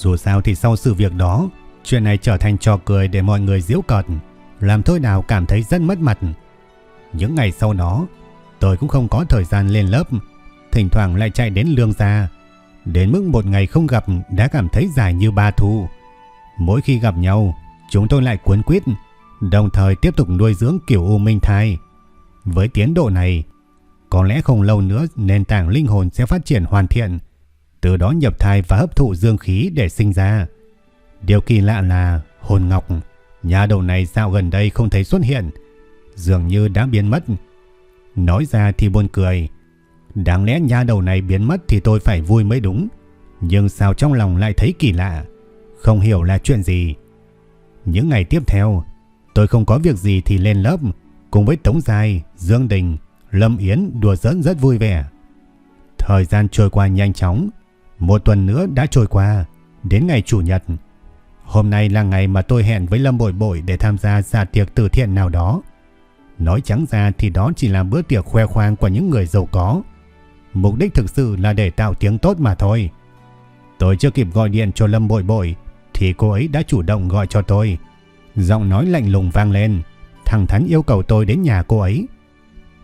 Dù sao thì sau sự việc đó, chuyện này trở thành trò cười để mọi người giễu cợt, làm Thôi nào cảm thấy rất mất mặt. Những ngày sau đó, tôi cũng không có thời gian lên lớp, thỉnh thoảng lại chạy đến lương gia. Đến mức một ngày không gặp đã cảm thấy dài như ba thu. Mỗi khi gặp nhau, chúng tôi lại cuốn quyết, đồng thời tiếp tục nuôi dưỡng kiểu u minh thai. Với tiến độ này, có lẽ không lâu nữa nền tảng linh hồn sẽ phát triển hoàn thiện, từ đó nhập thai và hấp thụ dương khí để sinh ra. Điều kỳ lạ là hồn ngọc, nhà đầu này sao gần đây không thấy xuất hiện, dường như đã biến mất. Nói ra thì buồn cười, đáng lẽ nhà đầu này biến mất thì tôi phải vui mới đúng, nhưng sao trong lòng lại thấy kỳ lạ, không hiểu là chuyện gì. Những ngày tiếp theo, tôi không có việc gì thì lên lớp, cùng với Tống Giai, Dương Đình, Lâm Yến đùa giỡn rất vui vẻ. Thời gian trôi qua nhanh chóng, một tuần nữa đã trôi qua, đến ngày Chủ nhật. Hôm nay là ngày mà tôi hẹn với Lâm Bội Bội để tham gia dạ tiệc từ thiện nào đó. Nói trắng ra thì đó chỉ là bữa tiệc khoe khoang của những người giàu có. Mục đích thực sự là để tạo tiếng tốt mà thôi. Tôi chưa kịp gọi điện cho Lâm Bội Bội thì cô ấy đã chủ động gọi cho tôi. Giọng nói lạnh lùng vang lên, thẳng thắn yêu cầu tôi đến nhà cô ấy.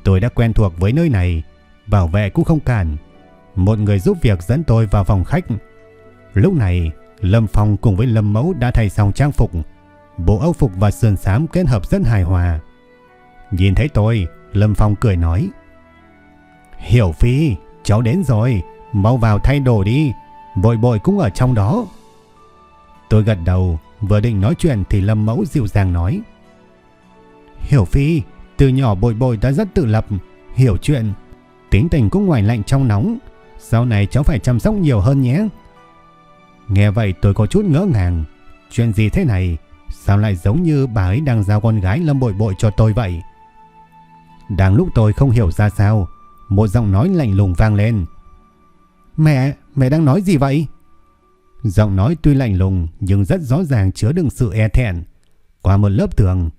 Tôi đã quen thuộc với nơi này, bảo vệ cũng không cản, một người giúp việc dẫn tôi vào phòng khách. Lúc này, Lâm Phong cùng với Lâm Mẫu đã thay xong trang phục. Bộ âu phục và sườn xám kết hợp rất hài hòa. Nhìn thấy tôi, Lâm Phong cười nói. Hiểu Phi, cháu đến rồi, mau vào thay đồ đi, bội bội cũng ở trong đó. Tôi gật đầu, vừa định nói chuyện thì Lâm Mẫu dịu dàng nói. Hiểu Phi, từ nhỏ bội bội đã rất tự lập, hiểu chuyện, tính tình cũng ngoài lạnh trong nóng, sau này cháu phải chăm sóc nhiều hơn nhé. Nghe vậy tôi có chút ngỡ ngàng. Chuyện gì thế này? Sao lại giống như bà ấy đang giao con gái lâm bội bội cho tôi vậy? Đang lúc tôi không hiểu ra sao, một giọng nói lạnh lùng vang lên. Mẹ, mẹ đang nói gì vậy? Giọng nói tuy lạnh lùng nhưng rất rõ ràng chứa đựng sự e thẹn. Qua một lớp tường,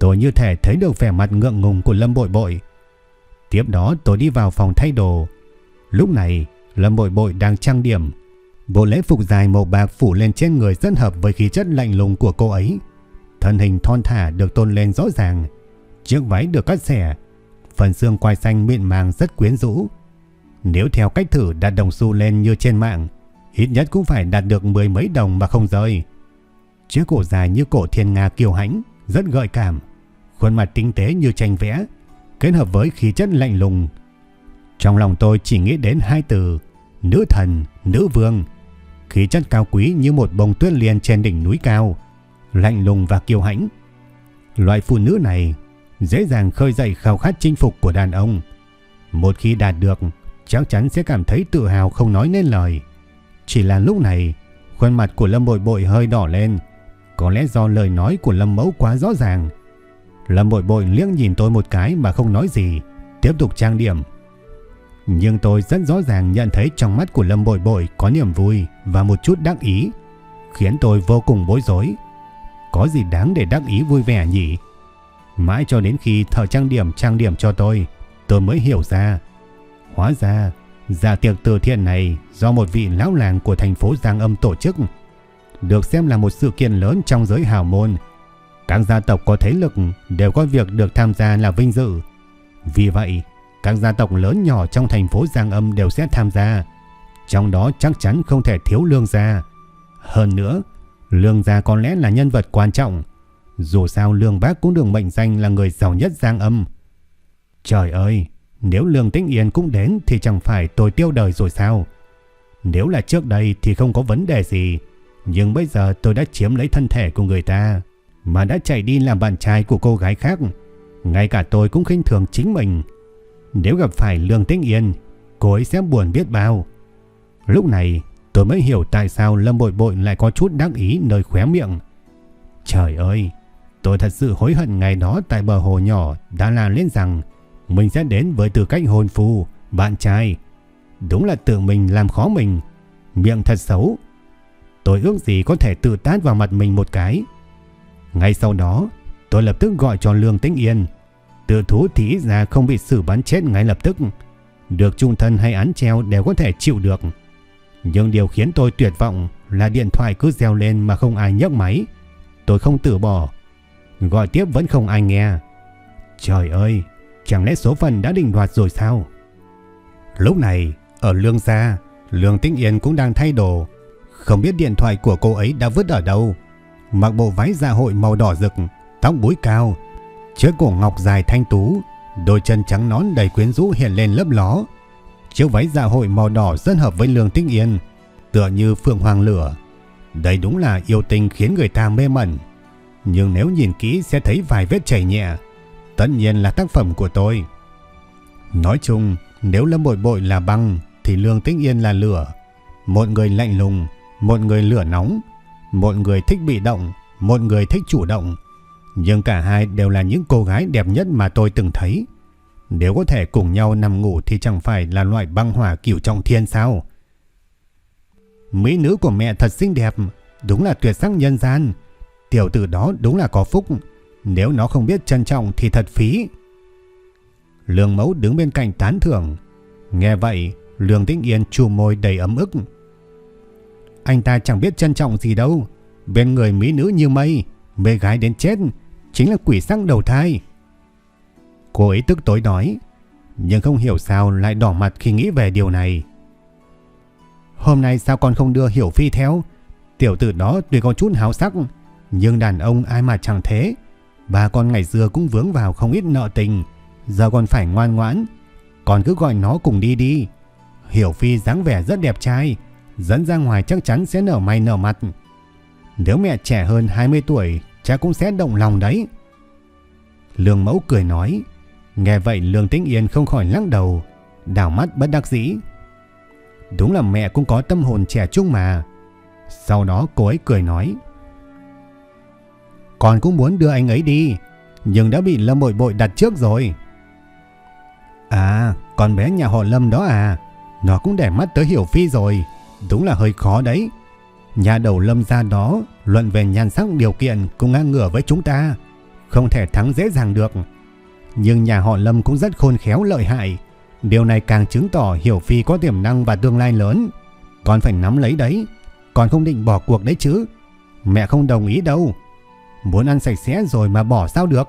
tôi như thể thấy được vẻ mặt ngượng ngùng của Lâm Bội Bội. Tiếp đó tôi đi vào phòng thay đồ, Lúc này, Lâm Bội Bội đang trang điểm. Bộ lễ phục dài màu bạc phủ lên trên người rất hợp với khí chất lạnh lùng của cô ấy. Thân hình thon thả được tôn lên rõ ràng. Chiếc váy được cắt xẻ. Phần xương quai xanh mịn màng rất quyến rũ. Nếu theo cách thử đặt đồng xu lên như trên mạng, ít nhất cũng phải đạt được mười mấy đồng mà không rơi. Chiếc cổ dài như cổ thiên nga kiêu hãnh, rất gợi cảm. Khuôn mặt tinh tế như tranh vẽ, kết hợp với khí chất lạnh lùng trong lòng tôi chỉ nghĩ đến hai từ Nữ thần, nữ vương. Khí chất cao quý như một bông tuyết liền trên đỉnh núi cao Lạnh lùng và kiêu hãnh. Loại phụ nữ này Dễ dàng khơi dậy khao khát chinh phục của đàn ông. Một khi đạt được Chắc chắn sẽ cảm thấy tự hào không nói nên lời. Chỉ là lúc này Khuôn mặt của Lâm Bội Bội hơi đỏ lên. Có lẽ do lời nói của Lâm Mẫu quá rõ ràng. Lâm Bội Bội liếc nhìn tôi một cái mà không nói gì Tiếp tục trang điểm nhưng tôi rất rõ ràng nhận thấy trong mắt của Lâm Bội Bội có niềm vui và một chút đắc ý, khiến tôi vô cùng bối rối. Có gì đáng để đắc ý vui vẻ nhỉ? Mãi cho đến khi thợ trang điểm trang điểm cho tôi, tôi mới hiểu ra. Hóa ra, dạ tiệc từ thiện này do một vị lão làng của thành phố Giang Âm tổ chức, được xem là một sự kiện lớn trong giới hào môn. Các gia tộc có thế lực đều có việc được tham gia là vinh dự. Vì vậy, các gia tộc lớn nhỏ trong thành phố Giang Âm đều sẽ tham gia. Trong đó chắc chắn không thể thiếu lương gia. Hơn nữa, lương gia có lẽ là nhân vật quan trọng. Dù sao lương bác cũng được mệnh danh là người giàu nhất Giang Âm. Trời ơi, nếu lương tĩnh yên cũng đến thì chẳng phải tôi tiêu đời rồi sao? Nếu là trước đây thì không có vấn đề gì. Nhưng bây giờ tôi đã chiếm lấy thân thể của người ta, mà đã chạy đi làm bạn trai của cô gái khác. Ngay cả tôi cũng khinh thường chính mình. Nếu gặp phải Lương Tĩnh Yên, cô ấy sẽ buồn biết bao. Lúc này, tôi mới hiểu tại sao Lâm Bội Bội lại có chút đắc ý nơi khóe miệng. Trời ơi, tôi thật sự hối hận ngày đó tại bờ hồ nhỏ đã là lên rằng mình sẽ đến với tư cách hôn phu, bạn trai. Đúng là tự mình làm khó mình, miệng thật xấu. Tôi ước gì có thể tự tát vào mặt mình một cái. Ngay sau đó, tôi lập tức gọi cho Lương Tĩnh Yên. Tự thú thì ra không bị xử bắn chết ngay lập tức. Được trung thân hay án treo đều có thể chịu được. Nhưng điều khiến tôi tuyệt vọng là điện thoại cứ reo lên mà không ai nhấc máy. Tôi không từ bỏ. Gọi tiếp vẫn không ai nghe. Trời ơi, chẳng lẽ số phận đã định đoạt rồi sao? Lúc này, ở Lương Gia, Lương Tĩnh Yên cũng đang thay đồ. Không biết điện thoại của cô ấy đã vứt ở đâu. Mặc bộ váy dạ hội màu đỏ rực, tóc búi cao, chiếc cổ ngọc dài thanh tú, đôi chân trắng nón đầy quyến rũ hiện lên lấp ló. Chiếc váy dạ hội màu đỏ rất hợp với Lương Tĩnh Yên, tựa như phượng hoàng lửa. Đây đúng là yêu tình khiến người ta mê mẩn. Nhưng nếu nhìn kỹ sẽ thấy vài vết chảy nhẹ. Tất nhiên là tác phẩm của tôi. Nói chung, nếu Lâm Bội Bội là băng thì Lương Tĩnh Yên là lửa. Một người lạnh lùng, một người lửa nóng, một người thích bị động, một người thích chủ động. Nhưng cả hai đều là những cô gái đẹp nhất mà tôi từng thấy. Nếu có thể cùng nhau nằm ngủ thì chẳng phải là loại băng hỏa kiểu trọng thiên sao? Mỹ nữ của mẹ thật xinh đẹp, đúng là tuyệt sắc nhân gian. Tiểu tử đó đúng là có phúc, nếu nó không biết trân trọng thì thật phí. Lương mẫu đứng bên cạnh tán thưởng. Nghe vậy, Lương Tĩnh Yên chù môi đầy ấm ức. Anh ta chẳng biết trân trọng gì đâu. Bên người mỹ nữ như mây, mê gái đến chết, chính là quỷ sang đầu thai. Cô ấy tức tối nói, nhưng không hiểu sao lại đỏ mặt khi nghĩ về điều này. Hôm nay sao con không đưa Hiểu Phi theo? Tiểu tử đó tuy có chút háo sắc, nhưng đàn ông ai mà chẳng thế. Bà con ngày xưa cũng vướng vào không ít nợ tình, giờ còn phải ngoan ngoãn. Con cứ gọi nó cùng đi đi. Hiểu Phi dáng vẻ rất đẹp trai, dẫn ra ngoài chắc chắn sẽ nở mày nở mặt. Nếu mẹ trẻ hơn 20 tuổi, cha cũng sẽ động lòng đấy. Lương mẫu cười nói, nghe vậy Lương Tĩnh Yên không khỏi lắc đầu, đảo mắt bất đắc dĩ. Đúng là mẹ cũng có tâm hồn trẻ trung mà. Sau đó cô ấy cười nói, con cũng muốn đưa anh ấy đi, nhưng đã bị Lâm Bội Bội đặt trước rồi. À, con bé nhà họ Lâm đó à, nó cũng để mắt tới Hiểu Phi rồi, đúng là hơi khó đấy. Nhà đầu Lâm ra đó, luận về nhan sắc điều kiện cũng ngang ngửa với chúng ta, không thể thắng dễ dàng được. Nhưng nhà họ Lâm cũng rất khôn khéo lợi hại, điều này càng chứng tỏ Hiểu Phi có tiềm năng và tương lai lớn. Con phải nắm lấy đấy, con không định bỏ cuộc đấy chứ. Mẹ không đồng ý đâu. Muốn ăn sạch sẽ rồi mà bỏ sao được.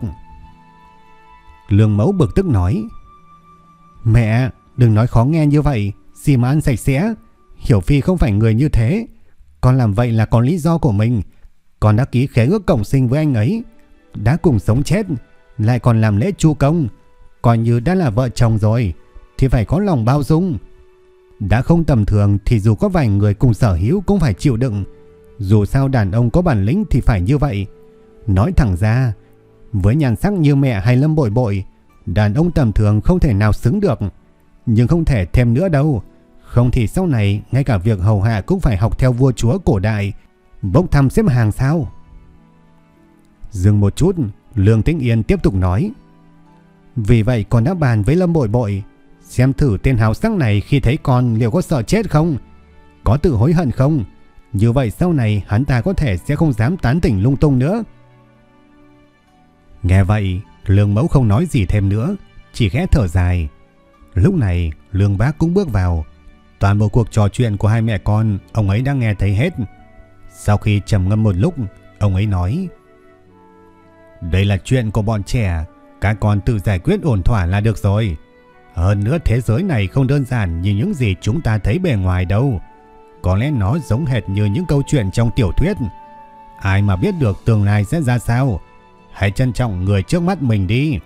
Lương mẫu bực tức nói. Mẹ, đừng nói khó nghe như vậy. Gì mà ăn sạch sẽ. Hiểu Phi không phải người như thế. Con làm vậy là có lý do của mình. Con đã ký khế ước cộng sinh với anh ấy. Đã cùng sống chết. Lại còn làm lễ chu công. Coi như đã là vợ chồng rồi. Thì phải có lòng bao dung. Đã không tầm thường thì dù có vài người cùng sở hữu cũng phải chịu đựng. Dù sao đàn ông có bản lĩnh thì phải như vậy. Nói thẳng ra, với nhàn sắc như mẹ hay Lâm Bội Bội, đàn ông tầm thường không thể nào xứng được. Nhưng không thể thêm nữa đâu. Không thì sau này ngay cả việc hầu hạ cũng phải học theo vua chúa cổ đại, bốc thăm xếp hàng sao. Dừng một chút, Lương Tĩnh Yên tiếp tục nói. Vì vậy con đã bàn với Lâm Bội Bội, xem thử tên hào sắc này khi thấy con liệu có sợ chết không? Có tự hối hận không? Như vậy sau này hắn ta có thể sẽ không dám tán tỉnh lung tung nữa. Nghe vậy, Lương Mẫu không nói gì thêm nữa, chỉ khẽ thở dài. Lúc này, Lương Bác cũng bước vào. Toàn bộ cuộc trò chuyện của hai mẹ con, ông ấy đã nghe thấy hết. Sau khi trầm ngâm một lúc, ông ấy nói Đây là chuyện của bọn trẻ, các con tự giải quyết ổn thỏa là được rồi. Hơn nữa thế giới này không đơn giản như những gì chúng ta thấy bề ngoài đâu. Có lẽ nó giống hệt như những câu chuyện trong tiểu thuyết. Ai mà biết được tương lai sẽ ra sao, Hãy trân trọng người trước mắt mình đi.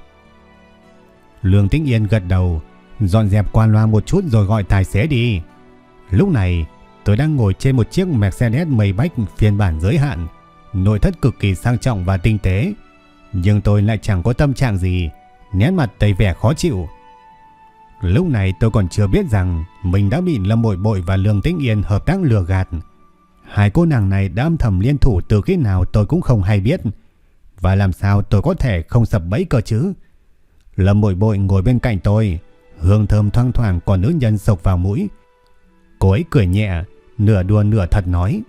Lương Tĩnh Yên gật đầu, dọn dẹp quan loa một chút rồi gọi tài xế đi. Lúc này, Tôi đang ngồi trên một chiếc Mercedes Maybach phiên bản giới hạn, nội thất cực kỳ sang trọng và tinh tế. Nhưng tôi lại chẳng có tâm trạng gì, nét mặt đầy vẻ khó chịu. Lúc này tôi còn chưa biết rằng mình đã bị Lâm Bội Bội và Lương Tĩnh Yên hợp tác lừa gạt. Hai cô nàng này đã âm thầm liên thủ từ khi nào tôi cũng không hay biết. Và làm sao tôi có thể không sập bẫy cơ chứ? Lâm Bội Bội ngồi bên cạnh tôi, hương thơm thoang thoảng còn nữ nhân sộc vào mũi. Cô ấy cười nhẹ, nửa đùa nửa thật nói.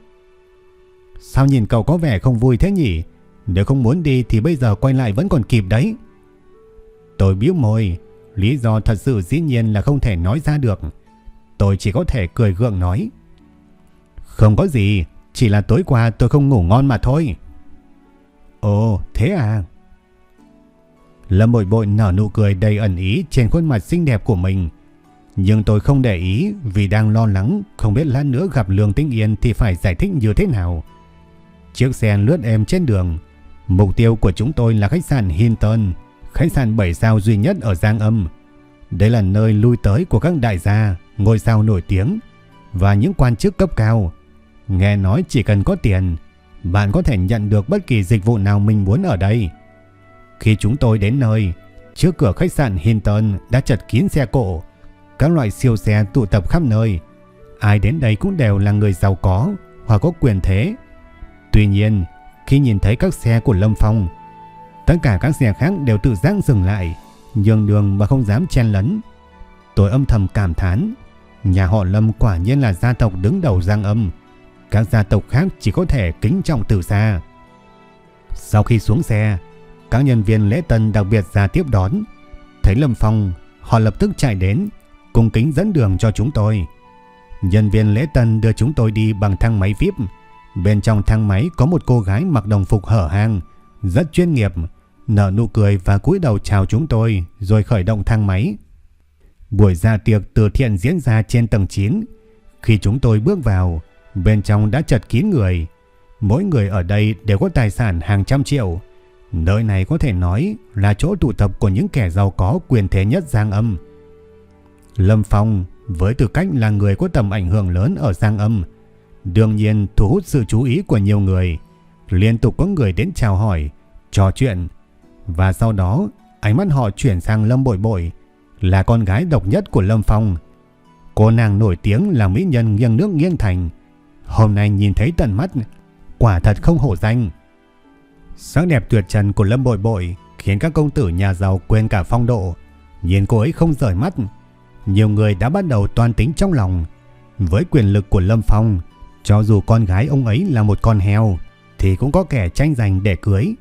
Sao nhìn cậu có vẻ không vui thế nhỉ? Nếu không muốn đi thì bây giờ quay lại vẫn còn kịp đấy. Tôi biếu môi, lý do thật sự dĩ nhiên là không thể nói ra được. Tôi chỉ có thể cười gượng nói. Không có gì, chỉ là tối qua tôi không ngủ ngon mà thôi. Ồ, thế à? Lâm bội bội nở nụ cười đầy ẩn ý trên khuôn mặt xinh đẹp của mình. Nhưng tôi không để ý vì đang lo lắng không biết lát nữa gặp Lương Tĩnh Yên thì phải giải thích như thế nào. Chiếc xe lướt em trên đường. Mục tiêu của chúng tôi là khách sạn Hinton, khách sạn 7 sao duy nhất ở Giang Âm. Đây là nơi lui tới của các đại gia, ngôi sao nổi tiếng và những quan chức cấp cao. Nghe nói chỉ cần có tiền, bạn có thể nhận được bất kỳ dịch vụ nào mình muốn ở đây. Khi chúng tôi đến nơi, trước cửa khách sạn Hinton đã chật kín xe cộ, các loại siêu xe tụ tập khắp nơi. Ai đến đây cũng đều là người giàu có hoặc có quyền thế. Tuy nhiên, khi nhìn thấy các xe của Lâm Phong, tất cả các xe khác đều tự giác dừng lại, nhường đường mà không dám chen lấn. Tôi âm thầm cảm thán, nhà họ Lâm quả nhiên là gia tộc đứng đầu Giang Âm. Các gia tộc khác chỉ có thể kính trọng từ xa. Sau khi xuống xe, các nhân viên lễ tân đặc biệt ra tiếp đón. Thấy Lâm Phong, họ lập tức chạy đến, cung kính dẫn đường cho chúng tôi. Nhân viên lễ tân đưa chúng tôi đi bằng thang máy VIP. Bên trong thang máy có một cô gái mặc đồng phục hở hang, rất chuyên nghiệp, nở nụ cười và cúi đầu chào chúng tôi rồi khởi động thang máy. Buổi ra tiệc từ thiện diễn ra trên tầng 9. Khi chúng tôi bước vào, bên trong đã chật kín người. Mỗi người ở đây đều có tài sản hàng trăm triệu. Nơi này có thể nói là chỗ tụ tập của những kẻ giàu có quyền thế nhất Giang Âm. Lâm Phong với tư cách là người có tầm ảnh hưởng lớn ở Giang Âm, đương nhiên thu hút sự chú ý của nhiều người. Liên tục có người đến chào hỏi, trò chuyện và sau đó ánh mắt họ chuyển sang Lâm Bội Bội là con gái độc nhất của Lâm Phong. Cô nàng nổi tiếng là mỹ nhân nghiêng nước nghiêng thành. Hôm nay nhìn thấy tận mắt, quả thật không hổ danh. Sắc đẹp tuyệt trần của Lâm Bội Bội khiến các công tử nhà giàu quên cả phong độ. Nhìn cô ấy không rời mắt. Nhiều người đã bắt đầu toan tính trong lòng. Với quyền lực của Lâm Phong, cho dù con gái ông ấy là một con heo, thì cũng có kẻ tranh giành để cưới.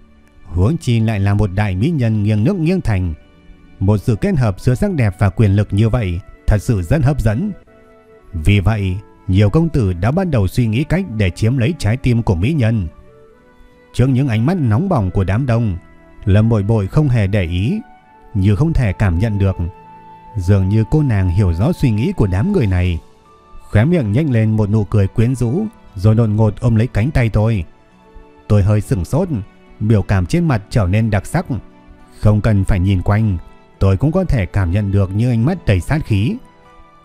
Huống chi lại là một đại mỹ nhân nghiêng nước nghiêng thành. Một sự kết hợp giữa sắc đẹp và quyền lực như vậy thật sự rất hấp dẫn. Vì vậy, nhiều công tử đã bắt đầu suy nghĩ cách để chiếm lấy trái tim của mỹ nhân. Trước những ánh mắt nóng bỏng của đám đông, Lâm Bội Bội không hề để ý, như không thể cảm nhận được. Dường như cô nàng hiểu rõ suy nghĩ của đám người này. Khóe miệng nhếch lên một nụ cười quyến rũ, rồi đột ngột ôm lấy cánh tay tôi. Tôi hơi sửng sốt, biểu cảm trên mặt trở nên đặc sắc. Không cần phải nhìn quanh, tôi cũng có thể cảm nhận được những ánh mắt đầy sát khí.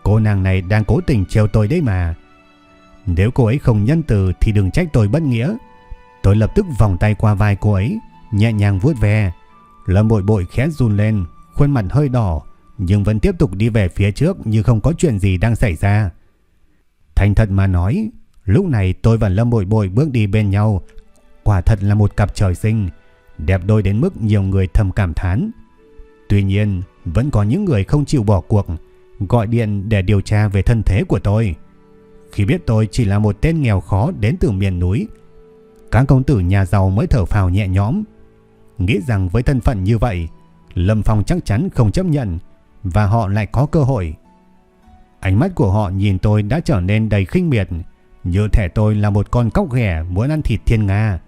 Cô nàng này đang cố tình trêu tôi đấy mà. Nếu cô ấy không nhân từ thì đừng trách tôi bất nghĩa. Tôi lập tức vòng tay qua vai cô ấy, nhẹ nhàng vuốt ve. Lâm bội bội khẽ run lên, khuôn mặt hơi đỏ, nhưng vẫn tiếp tục đi về phía trước như không có chuyện gì đang xảy ra. Thành thật mà nói, lúc này tôi và Lâm bội bội bước đi bên nhau, quả thật là một cặp trời sinh, đẹp đôi đến mức nhiều người thầm cảm thán. Tuy nhiên, vẫn có những người không chịu bỏ cuộc, gọi điện để điều tra về thân thế của tôi. Khi biết tôi chỉ là một tên nghèo khó đến từ miền núi, các công tử nhà giàu mới thở phào nhẹ nhõm. Nghĩ rằng với thân phận như vậy, Lâm Phong chắc chắn không chấp nhận và họ lại có cơ hội. Ánh mắt của họ nhìn tôi đã trở nên đầy khinh miệt, như thể tôi là một con cóc ghẻ muốn ăn thịt thiên nga.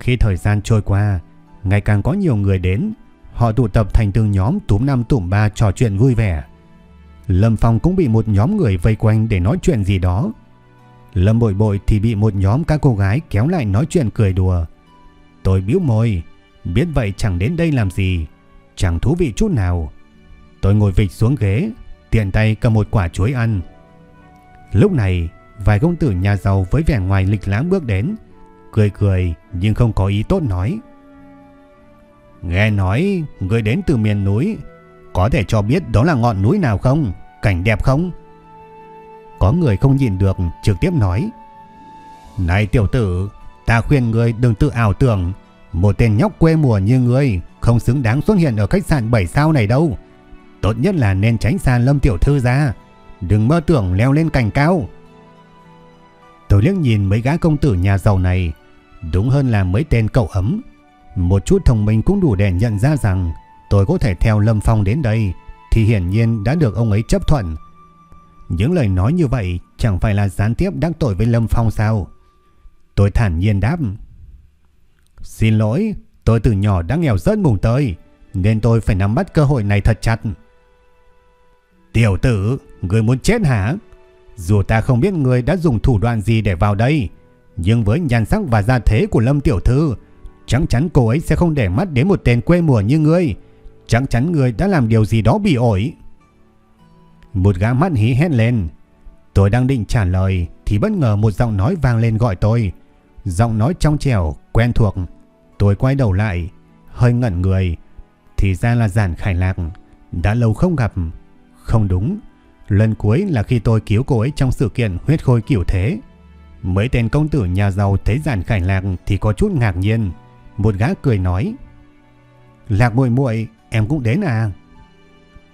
Khi thời gian trôi qua, ngày càng có nhiều người đến, họ tụ tập thành từng nhóm túm năm tụm ba trò chuyện vui vẻ. Lâm Phong cũng bị một nhóm người vây quanh để nói chuyện gì đó. Lâm bội bội thì bị một nhóm các cô gái kéo lại nói chuyện cười đùa. Tôi biếu môi, biết vậy chẳng đến đây làm gì, chẳng thú vị chút nào. Tôi ngồi vịch xuống ghế, tiện tay cầm một quả chuối ăn. Lúc này, vài công tử nhà giàu với vẻ ngoài lịch lãm bước đến, cười cười nhưng không có ý tốt nói. Nghe nói người đến từ miền núi, có thể cho biết đó là ngọn núi nào không? Cảnh đẹp không? Có người không nhìn được trực tiếp nói. Này tiểu tử, ta khuyên người đừng tự ảo tưởng, một tên nhóc quê mùa như ngươi không xứng đáng xuất hiện ở khách sạn 7 sao này đâu. Tốt nhất là nên tránh xa Lâm tiểu thư ra, đừng mơ tưởng leo lên cành cao. Tôi liếc nhìn mấy gã công tử nhà giàu này, đúng hơn là mấy tên cậu ấm. Một chút thông minh cũng đủ để nhận ra rằng tôi có thể theo Lâm Phong đến đây, thì hiển nhiên đã được ông ấy chấp thuận. Những lời nói như vậy chẳng phải là gián tiếp đắc tội với Lâm Phong sao? Tôi thản nhiên đáp. Xin lỗi, tôi từ nhỏ đã nghèo rớt mùng tơi, nên tôi phải nắm bắt cơ hội này thật chặt. Tiểu tử, người muốn chết hả? Dù ta không biết người đã dùng thủ đoạn gì để vào đây, nhưng với nhan sắc và gia thế của Lâm Tiểu Thư, chắc chắn cô ấy sẽ không để mắt đến một tên quê mùa như ngươi. Chắc chắn người đã làm điều gì đó bị ổi. Một gã mắt hí hét lên. Tôi đang định trả lời thì bất ngờ một giọng nói vang lên gọi tôi. Giọng nói trong trẻo, quen thuộc. Tôi quay đầu lại, hơi ngẩn người. Thì ra là giản khải lạc. Đã lâu không gặp. Không đúng. Lần cuối là khi tôi cứu cô ấy trong sự kiện huyết khôi kiểu thế. Mấy tên công tử nhà giàu thấy giản khải lạc thì có chút ngạc nhiên. Một gã cười nói. Lạc muội muội em cũng đến à?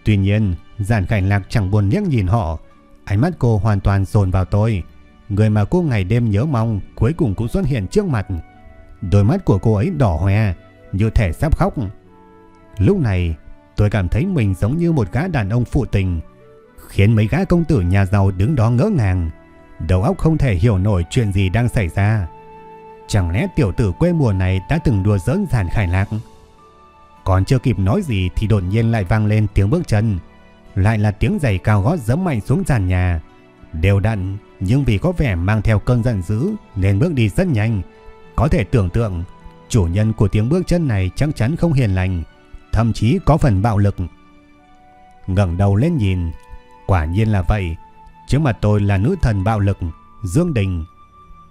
Tuy nhiên, giản khải lạc chẳng buồn liếc nhìn họ. Ánh mắt cô hoàn toàn dồn vào tôi. Người mà cô ngày đêm nhớ mong cuối cùng cũng xuất hiện trước mặt. Đôi mắt của cô ấy đỏ hoe, như thể sắp khóc. Lúc này, tôi cảm thấy mình giống như một gã đàn ông phụ tình, khiến mấy gã công tử nhà giàu đứng đó ngỡ ngàng. Đầu óc không thể hiểu nổi chuyện gì đang xảy ra. Chẳng lẽ tiểu tử quê mùa này đã từng đùa giỡn giản khải lạc? Còn chưa kịp nói gì thì đột nhiên lại vang lên tiếng bước chân. Lại là tiếng giày cao gót giẫm mạnh xuống sàn nhà. Đều đặn, nhưng vì có vẻ mang theo cơn giận dữ nên bước đi rất nhanh. Có thể tưởng tượng, chủ nhân của tiếng bước chân này chắc chắn không hiền lành, thậm chí có phần bạo lực. ngẩng đầu lên nhìn, quả nhiên là vậy. Trước mặt tôi là nữ thần bạo lực, Dương Đình.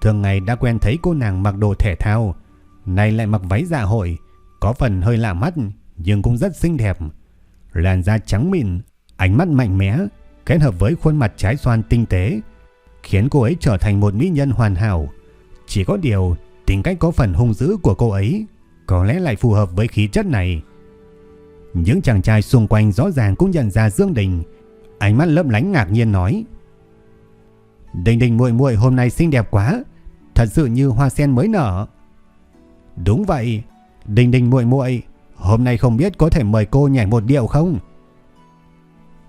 Thường ngày đã quen thấy cô nàng mặc đồ thể thao, nay lại mặc váy dạ hội, có phần hơi lạ mắt nhưng cũng rất xinh đẹp. Làn da trắng mịn, ánh mắt mạnh mẽ, kết hợp với khuôn mặt trái xoan tinh tế, khiến cô ấy trở thành một mỹ nhân hoàn hảo. Chỉ có điều, tính cách có phần hung dữ của cô ấy có lẽ lại phù hợp với khí chất này. Những chàng trai xung quanh rõ ràng cũng nhận ra Dương Đình, ánh mắt lấp lánh ngạc nhiên nói: "Đình Đình muội muội hôm nay xinh đẹp quá, thật sự như hoa sen mới nở." "Đúng vậy, Đình Đình muội muội, hôm nay không biết có thể mời cô nhảy một điệu không?"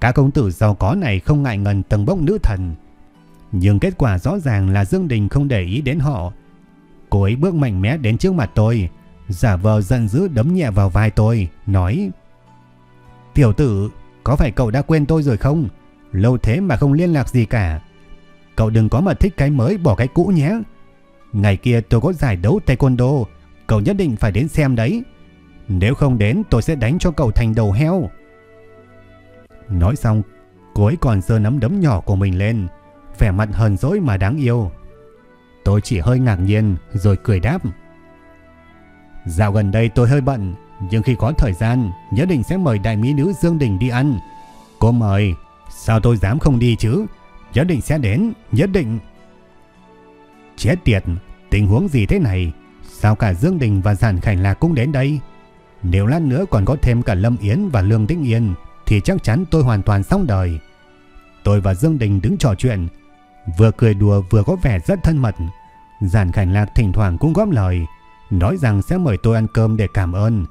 Các công tử giàu có này không ngại ngần tầng bốc nữ thần, nhưng kết quả rõ ràng là Dương Đình không để ý đến họ. Cô ấy bước mạnh mẽ đến trước mặt tôi, giả vờ giận dữ đấm nhẹ vào vai tôi, nói Tiểu tử, có phải cậu đã quên tôi rồi không? Lâu thế mà không liên lạc gì cả. Cậu đừng có mà thích cái mới bỏ cái cũ nhé. Ngày kia tôi có giải đấu taekwondo, cậu nhất định phải đến xem đấy. Nếu không đến tôi sẽ đánh cho cậu thành đầu heo. Nói xong, cô ấy còn giơ nắm đấm nhỏ của mình lên, vẻ mặt hờn dỗi mà đáng yêu. Tôi chỉ hơi ngạc nhiên rồi cười đáp. Dạo gần đây tôi hơi bận, nhưng khi có thời gian nhất định sẽ mời đại mỹ nữ Dương Đình đi ăn. Cô mời, sao tôi dám không đi chứ? Nhất định sẽ đến, nhất định. Chết tiệt, tình huống gì thế này? Sao cả Dương Đình và Giản Khảnh Lạc cũng đến đây? Nếu lát nữa còn có thêm cả Lâm Yến và Lương Tĩnh Yên thì chắc chắn tôi hoàn toàn xong đời. Tôi và Dương Đình đứng trò chuyện, vừa cười đùa vừa có vẻ rất thân mật. Giản Khải Lạc thỉnh thoảng cũng góp lời, nói rằng sẽ mời tôi ăn cơm để cảm ơn.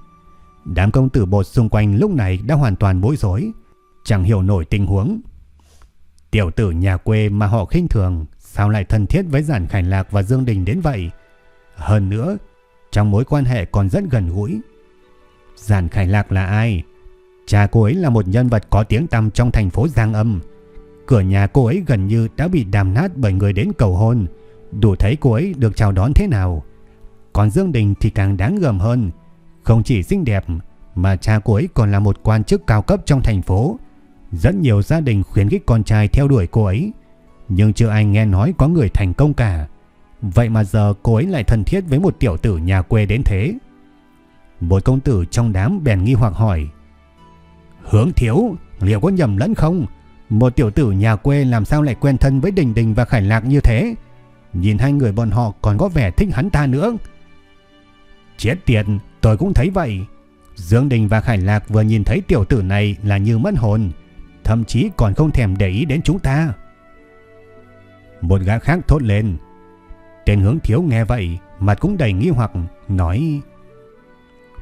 Đám công tử bột xung quanh lúc này đã hoàn toàn bối rối, chẳng hiểu nổi tình huống. Tiểu tử nhà quê mà họ khinh thường, sao lại thân thiết với Giản Khải Lạc và Dương Đình đến vậy? Hơn nữa, trong mối quan hệ còn rất gần gũi. Giản Khải Lạc là ai? Cha cô ấy là một nhân vật có tiếng tăm trong thành phố Giang Âm. Cửa nhà cô ấy gần như đã bị đàm nát bởi người đến cầu hôn. Đủ thấy cô ấy được chào đón thế nào. Còn Dương Đình thì càng đáng gờm hơn. Không chỉ xinh đẹp, mà cha cô ấy còn là một quan chức cao cấp trong thành phố. Rất nhiều gia đình khuyến khích con trai theo đuổi cô ấy. Nhưng chưa ai nghe nói có người thành công cả. Vậy mà giờ cô ấy lại thân thiết với một tiểu tử nhà quê đến thế. Một công tử trong đám bèn nghi hoặc hỏi. Hướng thiếu, liệu có nhầm lẫn không? Một tiểu tử nhà quê làm sao lại quen thân với Đình Đình và Khải Lạc như thế? Nhìn hai người bọn họ còn có vẻ thích hắn ta nữa. Chết tiệt, tôi cũng thấy vậy. Dương Đình và Khải Lạc vừa nhìn thấy tiểu tử này là như mất hồn, thậm chí còn không thèm để ý đến chúng ta. Một gã khác thốt lên. Tên hướng thiếu nghe vậy, mặt cũng đầy nghi hoặc, nói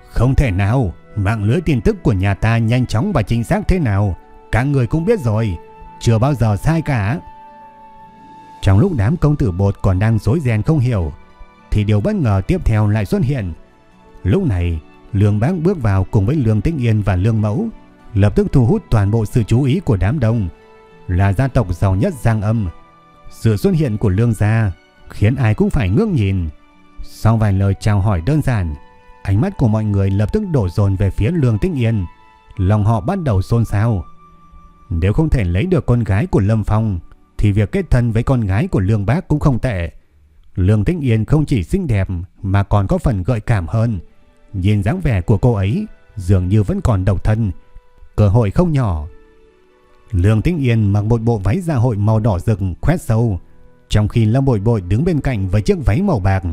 Không thể nào, mạng lưới tin tức của nhà ta nhanh chóng và chính xác thế nào, cả người cũng biết rồi, chưa bao giờ sai cả. Trong lúc đám công tử bột còn đang rối ren không hiểu, thì điều bất ngờ tiếp theo lại xuất hiện. Lúc này, Lương Bác bước vào cùng với Lương Tĩnh Yên và Lương Mẫu, lập tức thu hút toàn bộ sự chú ý của đám đông. Là gia tộc giàu nhất Giang Âm, sự xuất hiện của Lương gia khiến ai cũng phải ngước nhìn. Sau vài lời chào hỏi đơn giản, ánh mắt của mọi người lập tức đổ dồn về phía Lương Tĩnh Yên. Lòng họ bắt đầu xôn xao. Nếu không thể lấy được con gái của Lâm Phong, thì việc kết thân với con gái của Lương Bác cũng không tệ. Lương Tĩnh Yên không chỉ xinh đẹp mà còn có phần gợi cảm hơn. Nhìn dáng vẻ của cô ấy dường như vẫn còn độc thân, cơ hội không nhỏ. Lương Tĩnh Yên mặc một bộ váy dạ hội màu đỏ rực khoét sâu, trong khi Lâm Bội Bội đứng bên cạnh với chiếc váy màu bạc.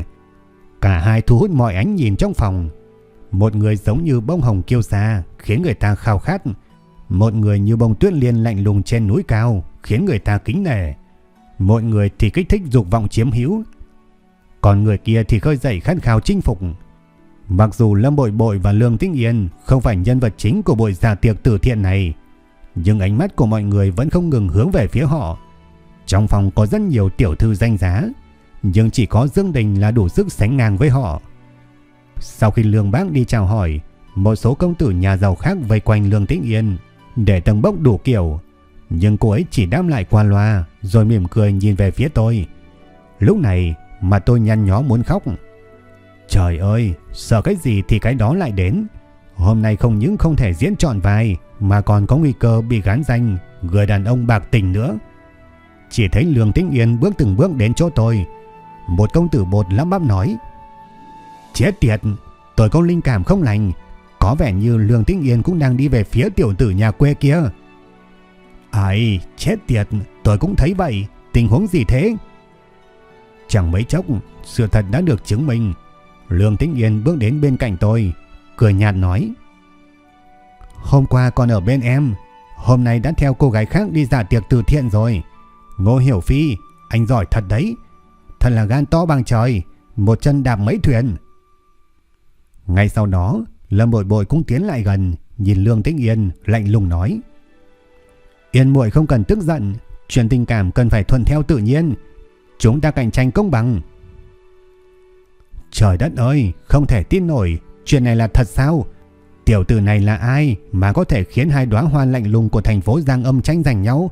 Cả hai thu hút mọi ánh nhìn trong phòng. Một người giống như bông hồng kiêu sa khiến người ta khao khát, một người như bông tuyết liên lạnh lùng trên núi cao khiến người ta kính nể. Một người thì kích thích dục vọng chiếm hữu, còn người kia thì khơi dậy khát khao chinh phục. Mặc dù Lâm Bội Bội và Lương Tĩnh Yên không phải nhân vật chính của buổi giả tiệc từ thiện này, nhưng ánh mắt của mọi người vẫn không ngừng hướng về phía họ. Trong phòng có rất nhiều tiểu thư danh giá, nhưng chỉ có Dương Đình là đủ sức sánh ngang với họ. Sau khi Lương Bác đi chào hỏi, một số công tử nhà giàu khác vây quanh Lương Tĩnh Yên để tầng bốc đủ kiểu, nhưng cô ấy chỉ đáp lại qua loa rồi mỉm cười nhìn về phía tôi. Lúc này mà tôi nhăn nhó muốn khóc. Trời ơi, sợ cái gì thì cái đó lại đến. Hôm nay không những không thể diễn trọn vai mà còn có nguy cơ bị gán danh người đàn ông bạc tình nữa. Chỉ thấy Lương Tĩnh Yên bước từng bước đến chỗ tôi. Một công tử bột lắm bắp nói. Chết tiệt, tôi có linh cảm không lành. Có vẻ như Lương Tĩnh Yên cũng đang đi về phía tiểu tử nhà quê kia. Ai, chết tiệt, tôi cũng thấy vậy. Tình huống gì thế? Chẳng mấy chốc, sự thật đã được chứng minh. Lương Tĩnh Yên bước đến bên cạnh tôi, cười nhạt nói. Hôm qua còn ở bên em, hôm nay đã theo cô gái khác đi giả tiệc từ thiện rồi. Ngô Hiểu Phi, anh giỏi thật đấy. Thật là gan to bằng trời, một chân đạp mấy thuyền. Ngay sau đó, Lâm Bội Bội cũng tiến lại gần, nhìn Lương Tĩnh Yên, lạnh lùng nói. Yên muội không cần tức giận, chuyện tình cảm cần phải thuận theo tự nhiên. Chúng ta cạnh tranh công bằng. Trời đất ơi, không thể tin nổi, chuyện này là thật sao? Tiểu tử này là ai mà có thể khiến hai đóa hoa lạnh lùng của thành phố Giang Âm tranh giành nhau?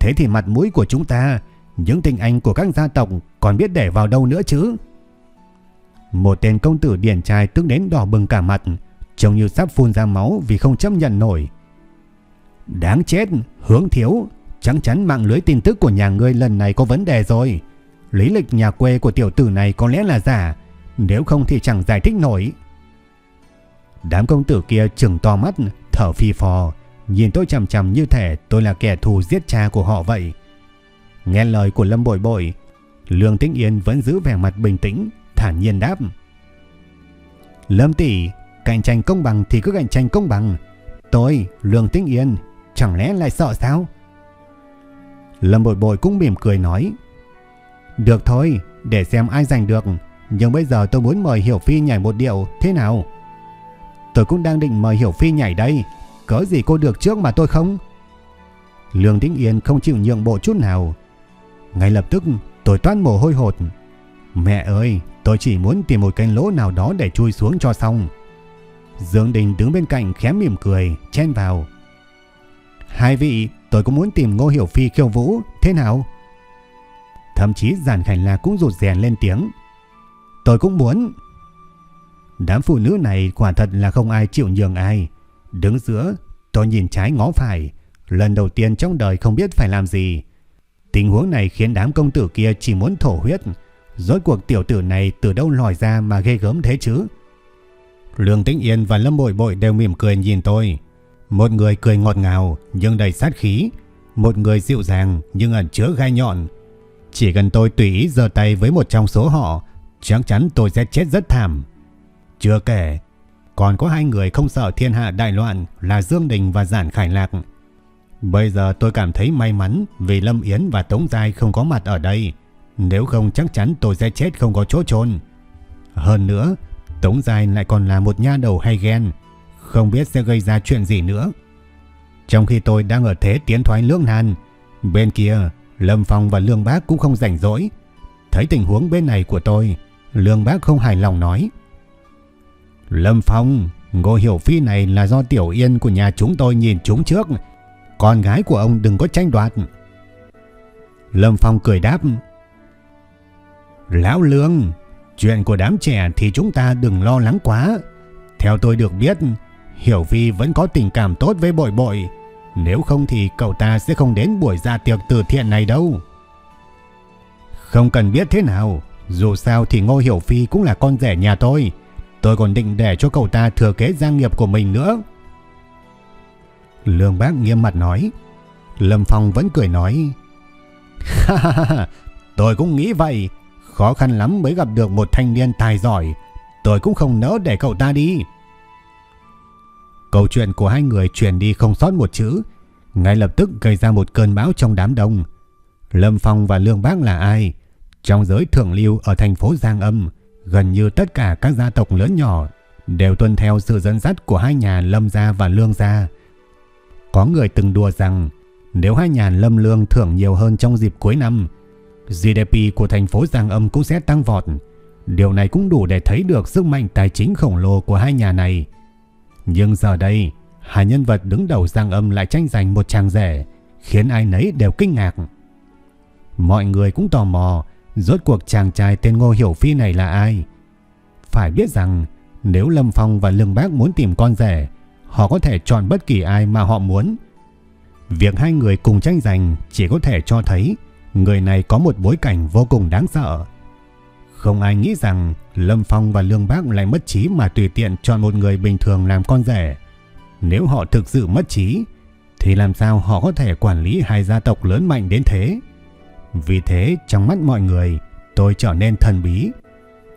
Thế thì mặt mũi của chúng ta, những tình anh của các gia tộc còn biết để vào đâu nữa chứ? Một tên công tử điển trai tức đến đỏ bừng cả mặt, trông như sắp phun ra máu vì không chấp nhận nổi. Đáng chết, hướng thiếu, chắc chắn mạng lưới tin tức của nhà ngươi lần này có vấn đề rồi. Lý lịch nhà quê của tiểu tử này có lẽ là giả, nếu không thì chẳng giải thích nổi. Đám công tử kia trừng to mắt, thở phi phò, nhìn tôi chằm chằm như thể tôi là kẻ thù giết cha của họ vậy. Nghe lời của Lâm Bội Bội, Lương Tĩnh Yên vẫn giữ vẻ mặt bình tĩnh, thản nhiên đáp. Lâm tỷ, cạnh tranh công bằng thì cứ cạnh tranh công bằng. Tôi, Lương Tĩnh Yên, chẳng lẽ lại sợ sao? Lâm Bội Bội cũng mỉm cười nói. Được thôi, để xem ai giành được. Nhưng bây giờ tôi muốn mời Hiểu Phi nhảy một điệu, thế nào? Tôi cũng đang định mời Hiểu Phi nhảy đây. Có gì cô được trước mà tôi không? Lương Tĩnh Yên không chịu nhượng bộ chút nào. Ngay lập tức tôi toát mồ hôi hột. Mẹ ơi, tôi chỉ muốn tìm một cái lỗ nào đó để chui xuống cho xong. Dương Đình đứng bên cạnh khẽ mỉm cười, chen vào. Hai vị, tôi cũng muốn tìm Ngô Hiểu Phi khiêu vũ, thế nào? Thậm chí Giản Khải là cũng rụt rèn lên tiếng. Tôi cũng muốn. Đám phụ nữ này quả thật là không ai chịu nhường ai. Đứng giữa, tôi nhìn trái ngó phải. Lần đầu tiên trong đời không biết phải làm gì. Tình huống này khiến đám công tử kia chỉ muốn thổ huyết. Rốt cuộc tiểu tử này từ đâu lòi ra mà ghê gớm thế chứ? Lương Tĩnh Yên và Lâm Bội Bội đều mỉm cười nhìn tôi. Một người cười ngọt ngào nhưng đầy sát khí. Một người dịu dàng nhưng ẩn chứa gai nhọn. Chỉ cần tôi tùy ý giơ tay với một trong số họ, chắc chắn tôi sẽ chết rất thảm. Chưa kể, còn có hai người không sợ thiên hạ đại loạn là Dương Đình và Giản Khải Lạc. Bây giờ tôi cảm thấy may mắn vì Lâm Yến và Tống Giai không có mặt ở đây. Nếu không chắc chắn tôi sẽ chết không có chỗ chôn Hơn nữa, Tống Giai lại còn là một nha đầu hay ghen. Không biết sẽ gây ra chuyện gì nữa. Trong khi tôi đang ở thế tiến thoái lưỡng nan, bên kia Lâm Phong và Lương Bác cũng không rảnh rỗi. Thấy tình huống bên này của tôi, Lương Bác không hài lòng nói. Lâm Phong, Ngô Hiểu Phi này là do Tiểu Yên của nhà chúng tôi nhìn chúng trước. Con gái của ông đừng có tranh đoạt. Lâm Phong cười đáp. Lão Lương, chuyện của đám trẻ thì chúng ta đừng lo lắng quá. Theo tôi được biết, Hiểu Phi vẫn có tình cảm tốt với bội bội. Nếu không thì cậu ta sẽ không đến buổi ra tiệc từ thiện này đâu. Không cần biết thế nào, dù sao thì Ngô Hiểu Phi cũng là con rể nhà tôi. Tôi còn định để cho cậu ta thừa kế gia nghiệp của mình nữa. Lương bác nghiêm mặt nói. Lâm Phong vẫn cười nói. Ha ha ha, tôi cũng nghĩ vậy. Khó khăn lắm mới gặp được một thanh niên tài giỏi. Tôi cũng không nỡ để cậu ta đi. Câu chuyện của hai người truyền đi không sót một chữ. Ngay lập tức gây ra một cơn bão trong đám đông. Lâm Phong và Lương Bác là ai? Trong giới thượng lưu ở thành phố Giang Âm, gần như tất cả các gia tộc lớn nhỏ đều tuân theo sự dẫn dắt của hai nhà Lâm gia và Lương gia. Có người từng đùa rằng nếu hai nhà Lâm Lương thưởng nhiều hơn trong dịp cuối năm, GDP của thành phố Giang Âm cũng sẽ tăng vọt. Điều này cũng đủ để thấy được sức mạnh tài chính khổng lồ của hai nhà này. Nhưng giờ đây, hai nhân vật đứng đầu Giang Âm lại tranh giành một chàng rể, khiến ai nấy đều kinh ngạc. Mọi người cũng tò mò, rốt cuộc chàng trai tên Ngô Hiểu Phi này là ai? Phải biết rằng, nếu Lâm Phong và Lương Bác muốn tìm con rể, họ có thể chọn bất kỳ ai mà họ muốn. Việc hai người cùng tranh giành chỉ có thể cho thấy người này có một bối cảnh vô cùng đáng sợ. Không ai nghĩ rằng Lâm Phong và Lương Bác lại mất trí mà tùy tiện chọn một người bình thường làm con rể. Nếu họ thực sự mất trí, thì làm sao họ có thể quản lý hai gia tộc lớn mạnh đến thế? Vì thế, trong mắt mọi người, tôi trở nên thần bí.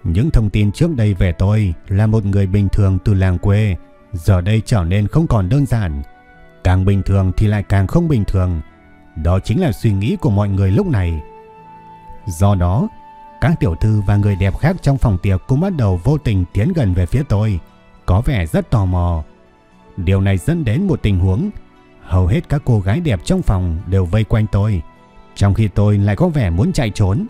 Những thông tin trước đây về tôi là một người bình thường từ làng quê, giờ đây trở nên không còn đơn giản. Càng bình thường thì lại càng không bình thường. Đó chính là suy nghĩ của mọi người lúc này. Do đó, các tiểu thư và người đẹp khác trong phòng tiệc cũng bắt đầu vô tình tiến gần về phía tôi, có vẻ rất tò mò. Điều này dẫn đến một tình huống, hầu hết các cô gái đẹp trong phòng đều vây quanh tôi, trong khi tôi lại có vẻ muốn chạy trốn.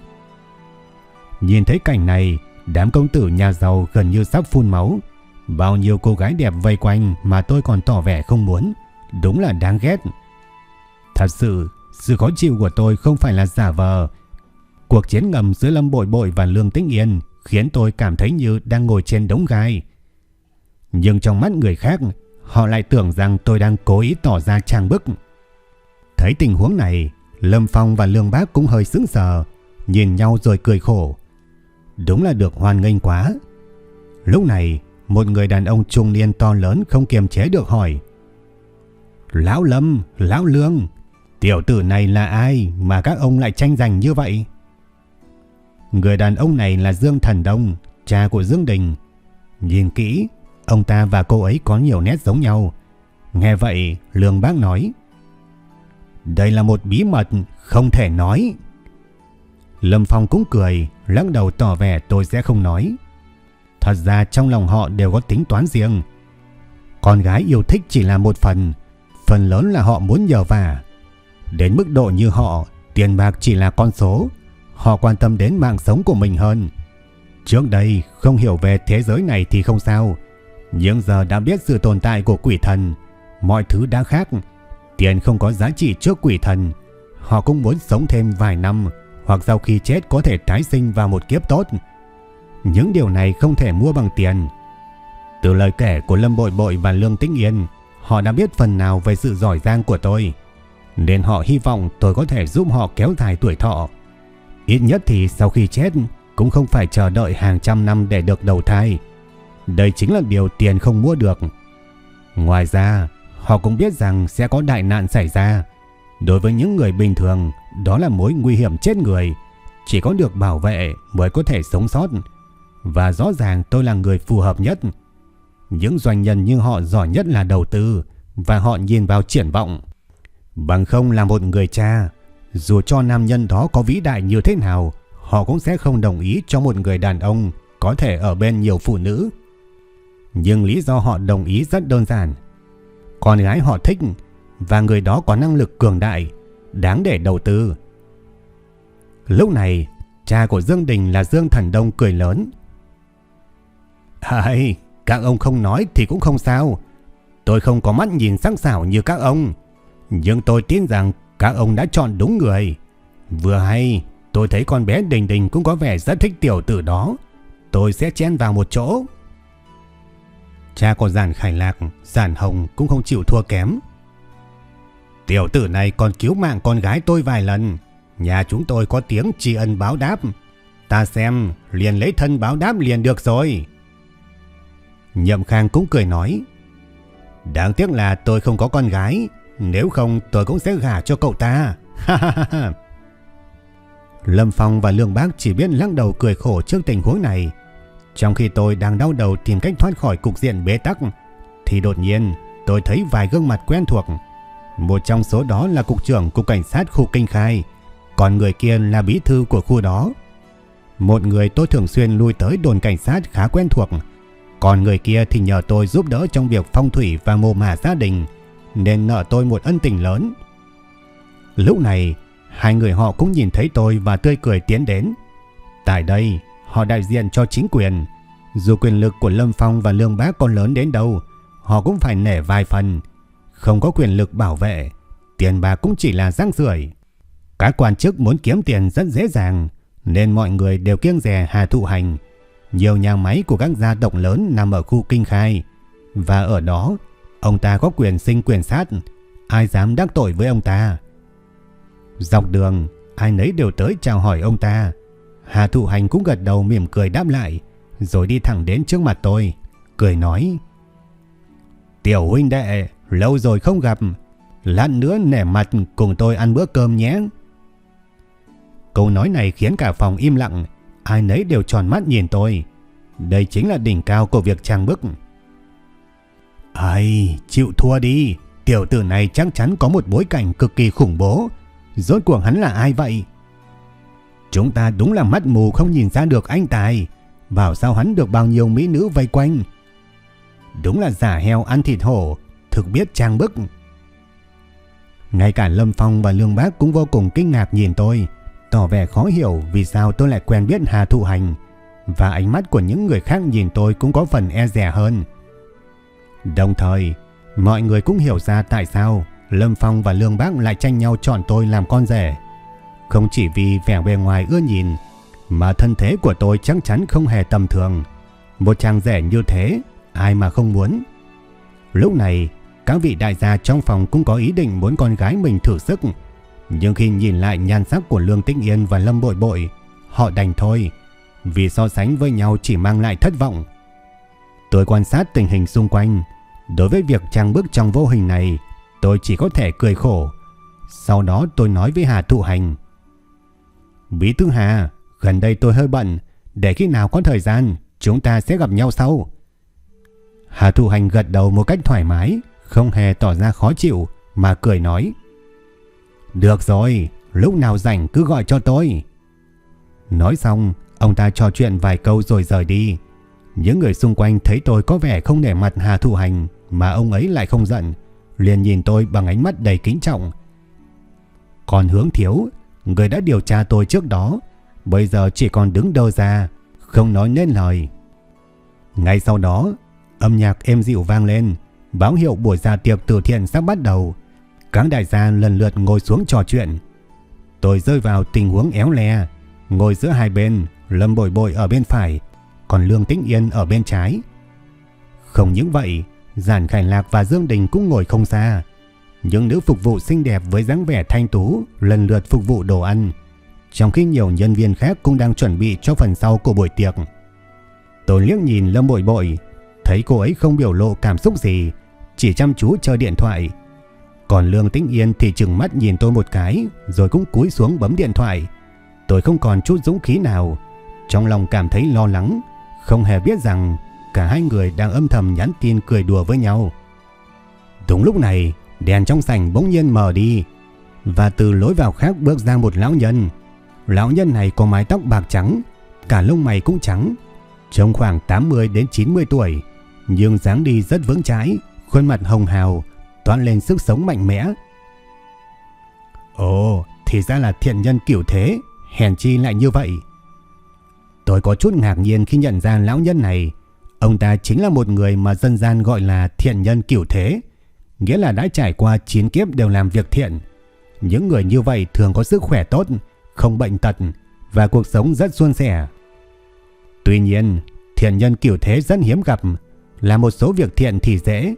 Nhìn thấy cảnh này, đám công tử nhà giàu gần như sắp phun máu. Bao nhiêu cô gái đẹp vây quanh mà tôi còn tỏ vẻ không muốn, đúng là đáng ghét. Thật sự, sự khó chịu của tôi không phải là giả vờ, Cuộc chiến ngầm giữa Lâm Bội Bội và Lương Tĩnh Yên khiến tôi cảm thấy như đang ngồi trên đống gai. Nhưng trong mắt người khác, họ lại tưởng rằng tôi đang cố ý tỏ ra trang bức. Thấy tình huống này, Lâm Phong và Lương Bác cũng hơi sững sờ, nhìn nhau rồi cười khổ. Đúng là được hoan nghênh quá. Lúc này, một người đàn ông trung niên to lớn không kiềm chế được hỏi. Lão Lâm, Lão Lương, tiểu tử này là ai mà các ông lại tranh giành như vậy? Người đàn ông này là Dương Thần Đông, cha của Dương Đình. Nhìn kỹ, ông ta và cô ấy có nhiều nét giống nhau. Nghe vậy, Lương Bác nói. Đây là một bí mật, không thể nói. Lâm Phong cũng cười, lắc đầu tỏ vẻ tôi sẽ không nói. Thật ra trong lòng họ đều có tính toán riêng. Con gái yêu thích chỉ là một phần, phần lớn là họ muốn nhờ vả. Đến mức độ như họ, tiền bạc chỉ là con số, Họ quan tâm đến mạng sống của mình hơn. Trước đây không hiểu về thế giới này thì không sao. Nhưng giờ đã biết sự tồn tại của quỷ thần. Mọi thứ đã khác. Tiền không có giá trị trước quỷ thần. Họ cũng muốn sống thêm vài năm hoặc sau khi chết có thể tái sinh vào một kiếp tốt. Những điều này không thể mua bằng tiền. Từ lời kể của Lâm Bội Bội và Lương Tĩnh Yên, họ đã biết phần nào về sự giỏi giang của tôi. nên họ hy vọng tôi có thể giúp họ kéo dài tuổi thọ. Ít nhất thì sau khi chết cũng không phải chờ đợi hàng trăm năm để được đầu thai. Đây chính là điều tiền không mua được. Ngoài ra, họ cũng biết rằng sẽ có đại nạn xảy ra. Đối với những người bình thường, đó là mối nguy hiểm chết người. Chỉ có được bảo vệ mới có thể sống sót. Và rõ ràng tôi là người phù hợp nhất. Những doanh nhân như họ giỏi nhất là đầu tư và họ nhìn vào triển vọng. Bằng không là một người cha, dù cho nam nhân đó có vĩ đại như thế nào, họ cũng sẽ không đồng ý cho một người đàn ông có thể ở bên nhiều phụ nữ. Nhưng lý do họ đồng ý rất đơn giản. Con gái họ thích và người đó có năng lực cường đại, đáng để đầu tư. Lúc này, cha của Dương Đình là Dương Thần Đông cười lớn. Hay, các ông không nói thì cũng không sao. Tôi không có mắt nhìn sắc sảo như các ông. Nhưng tôi tin rằng các ông đã chọn đúng người. Vừa hay, tôi thấy con bé Đình Đình cũng có vẻ rất thích tiểu tử đó. Tôi sẽ chen vào một chỗ. Cha của Giản Khải Lạc, Giản Hồng cũng không chịu thua kém. Tiểu tử này còn cứu mạng con gái tôi vài lần. Nhà chúng tôi có tiếng tri ân báo đáp. Ta xem, liền lấy thân báo đáp liền được rồi. Nhậm Khang cũng cười nói. Đáng tiếc là tôi không có con gái. Nếu không tôi cũng sẽ gả cho cậu ta. Lâm Phong và Lương Bác chỉ biết lắc đầu cười khổ trước tình huống này. Trong khi tôi đang đau đầu tìm cách thoát khỏi cục diện bế tắc, thì đột nhiên tôi thấy vài gương mặt quen thuộc. Một trong số đó là cục trưởng cục cảnh sát khu Kinh Khai, còn người kia là bí thư của khu đó. Một người tôi thường xuyên lui tới đồn cảnh sát khá quen thuộc, còn người kia thì nhờ tôi giúp đỡ trong việc phong thủy và mồ mả gia đình, nên nợ tôi một ân tình lớn. Lúc này, hai người họ cũng nhìn thấy tôi và tươi cười tiến đến. Tại đây, họ đại diện cho chính quyền. Dù quyền lực của Lâm Phong và Lương Bác còn lớn đến đâu, họ cũng phải nể vài phần. Không có quyền lực bảo vệ, tiền bạc cũng chỉ là răng rưởi. Các quan chức muốn kiếm tiền rất dễ dàng, nên mọi người đều kiêng dè Hà Thụ Hành. Nhiều nhà máy của các gia tộc lớn nằm ở khu Kinh Khai, và ở đó, ông ta có quyền sinh quyền sát, ai dám đắc tội với ông ta. Dọc đường, ai nấy đều tới chào hỏi ông ta. Hà Thụ Hành cũng gật đầu mỉm cười đáp lại, rồi đi thẳng đến trước mặt tôi, cười nói. Tiểu huynh đệ, lâu rồi không gặp, lát nữa nẻ mặt cùng tôi ăn bữa cơm nhé. Câu nói này khiến cả phòng im lặng, ai nấy đều tròn mắt nhìn tôi. Đây chính là đỉnh cao của việc trang bức. Ai, chịu thua đi, tiểu tử này chắc chắn có một bối cảnh cực kỳ khủng bố. Rốt cuộc hắn là ai vậy? Chúng ta đúng là mắt mù không nhìn ra được anh Tài. Bảo sao hắn được bao nhiêu mỹ nữ vây quanh. Đúng là giả heo ăn thịt hổ, thực biết trang bức. Ngay cả Lâm Phong và Lương Bác cũng vô cùng kinh ngạc nhìn tôi, tỏ vẻ khó hiểu vì sao tôi lại quen biết Hà Thụ Hành. Và ánh mắt của những người khác nhìn tôi cũng có phần e rẻ hơn. Đồng thời, mọi người cũng hiểu ra tại sao Lâm Phong và Lương Bác lại tranh nhau chọn tôi làm con rể. Không chỉ vì vẻ bề ngoài ưa nhìn, mà thân thế của tôi chắc chắn không hề tầm thường. Một chàng rể như thế, ai mà không muốn. Lúc này, các vị đại gia trong phòng cũng có ý định muốn con gái mình thử sức. Nhưng khi nhìn lại nhan sắc của Lương Tĩnh Yên và Lâm Bội Bội, họ đành thôi. Vì so sánh với nhau chỉ mang lại thất vọng. Tôi quan sát tình hình xung quanh. Đối với việc trang bước trong vô hình này, tôi chỉ có thể cười khổ. Sau đó tôi nói với Hà Thụ Hành. Bí thư Hà, gần đây tôi hơi bận, để khi nào có thời gian, chúng ta sẽ gặp nhau sau. Hà Thụ Hành gật đầu một cách thoải mái, không hề tỏ ra khó chịu, mà cười nói. Được rồi, lúc nào rảnh cứ gọi cho tôi. Nói xong, ông ta trò chuyện vài câu rồi rời đi. Những người xung quanh thấy tôi có vẻ không để mặt Hà Thụ Hành, mà ông ấy lại không giận, liền nhìn tôi bằng ánh mắt đầy kính trọng. Còn hướng thiếu, người đã điều tra tôi trước đó, bây giờ chỉ còn đứng đơ ra, không nói nên lời. Ngay sau đó, âm nhạc êm dịu vang lên, báo hiệu buổi ra tiệc từ thiện sắp bắt đầu. Các đại gia lần lượt ngồi xuống trò chuyện. Tôi rơi vào tình huống éo le, ngồi giữa hai bên, Lâm Bội Bội ở bên phải, còn Lương Tĩnh Yên ở bên trái. Không những vậy, Giản Khải Lạc và Dương Đình cũng ngồi không xa. Những nữ phục vụ xinh đẹp với dáng vẻ thanh tú lần lượt phục vụ đồ ăn, trong khi nhiều nhân viên khác cũng đang chuẩn bị cho phần sau của buổi tiệc. Tôi liếc nhìn Lâm Bội Bội, thấy cô ấy không biểu lộ cảm xúc gì, chỉ chăm chú chơi điện thoại. Còn Lương Tĩnh Yên thì chừng mắt nhìn tôi một cái, rồi cũng cúi xuống bấm điện thoại. Tôi không còn chút dũng khí nào, trong lòng cảm thấy lo lắng, không hề biết rằng cả hai người đang âm thầm nhắn tin cười đùa với nhau. Đúng lúc này, đèn trong sảnh bỗng nhiên mờ đi, và từ lối vào khác bước ra một lão nhân. Lão nhân này có mái tóc bạc trắng, cả lông mày cũng trắng, trông khoảng 80 đến 90 tuổi, nhưng dáng đi rất vững chãi, khuôn mặt hồng hào, toán lên sức sống mạnh mẽ. Ồ, thì ra là thiện nhân kiểu thế, hèn chi lại như vậy. Tôi có chút ngạc nhiên khi nhận ra lão nhân này, ông ta chính là một người mà dân gian gọi là thiện nhân kiểu thế, nghĩa là đã trải qua chín kiếp đều làm việc thiện. Những người như vậy thường có sức khỏe tốt, không bệnh tật và cuộc sống rất suôn sẻ. Tuy nhiên, thiện nhân kiểu thế rất hiếm gặp, làm một số việc thiện thì dễ,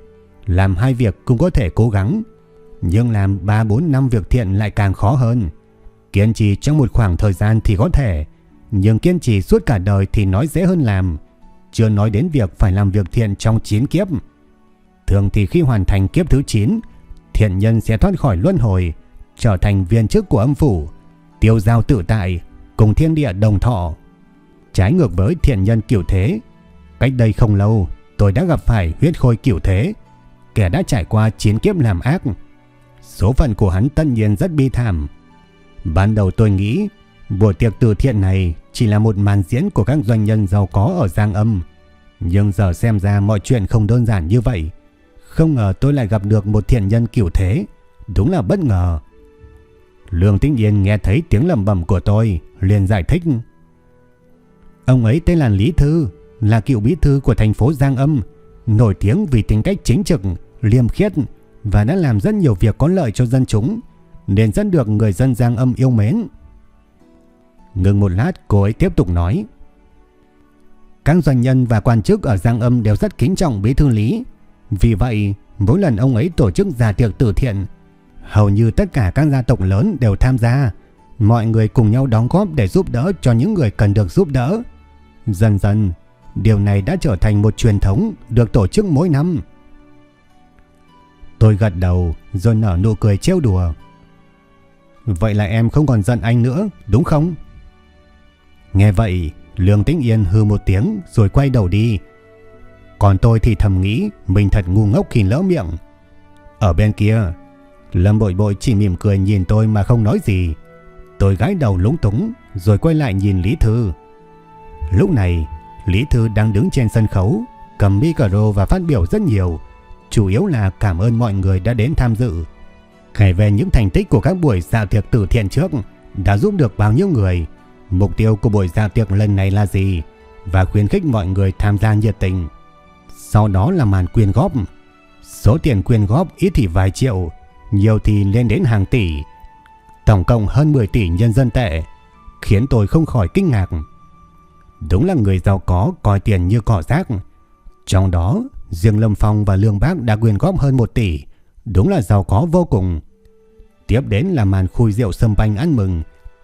làm hai việc cũng có thể cố gắng, nhưng làm 3 4 năm việc thiện lại càng khó hơn. Kiên trì trong một khoảng thời gian thì có thể, nhưng kiên trì suốt cả đời thì nói dễ hơn làm, chưa nói đến việc phải làm việc thiện trong 9 kiếp. Thường thì khi hoàn thành kiếp thứ 9, thiện nhân sẽ thoát khỏi luân hồi, trở thành viên chức của âm phủ, tiêu giao tự tại, cùng thiên địa đồng thọ. Trái ngược với thiện nhân kiểu thế, cách đây không lâu tôi đã gặp phải huyết khôi kiểu thế, kẻ đã trải qua chiến kiếp làm ác. Số phận của hắn tất nhiên rất bi thảm. Ban đầu tôi nghĩ buổi tiệc từ thiện này chỉ là một màn diễn của các doanh nhân giàu có ở Giang Âm. Nhưng giờ xem ra mọi chuyện không đơn giản như vậy. Không ngờ tôi lại gặp được một thiện nhân kiểu thế. Đúng là bất ngờ. Lương Tĩnh Yên nghe thấy tiếng lầm bầm của tôi, liền giải thích. Ông ấy tên là Lý Thư, là cựu bí thư của thành phố Giang Âm, nổi tiếng vì tính cách chính trực, liêm khiết và đã làm rất nhiều việc có lợi cho dân chúng, nên rất được người dân Giang Âm yêu mến. Ngừng một lát cô ấy tiếp tục nói. Các doanh nhân và quan chức ở Giang Âm đều rất kính trọng bí thư Lý. Vì vậy, mỗi lần ông ấy tổ chức giả tiệc từ thiện, hầu như tất cả các gia tộc lớn đều tham gia. Mọi người cùng nhau đóng góp để giúp đỡ cho những người cần được giúp đỡ. Dần dần, điều này đã trở thành một truyền thống được tổ chức mỗi năm. Tôi gật đầu rồi nở nụ cười trêu đùa. Vậy là em không còn giận anh nữa, đúng không? Nghe vậy, Lương Tĩnh Yên hư một tiếng rồi quay đầu đi. Còn tôi thì thầm nghĩ mình thật ngu ngốc khi lỡ miệng. Ở bên kia, Lâm Bội Bội chỉ mỉm cười nhìn tôi mà không nói gì. Tôi gái đầu lúng túng rồi quay lại nhìn Lý Thư. Lúc này, Lý Thư đang đứng trên sân khấu, cầm micro và phát biểu rất nhiều. Chủ yếu là cảm ơn mọi người đã đến tham dự. Kể về những thành tích của các buổi dạ tiệc từ thiện trước đã giúp được bao nhiêu người Mục tiêu của buổi dạ tiệc lần này là gì và khuyến khích mọi người tham gia nhiệt tình. Sau đó là màn quyên góp. Số tiền quyên góp ít thì vài triệu, nhiều thì lên đến hàng tỷ. Tổng cộng hơn 10 tỷ nhân dân tệ, khiến tôi không khỏi kinh ngạc. Đúng là người giàu có coi tiền như cỏ rác. Trong đó, riêng Lâm Phong và Lương Bác đã quyên góp hơn 1 tỷ, đúng là giàu có vô cùng. Tiếp đến là màn khui rượu sâm banh ăn mừng,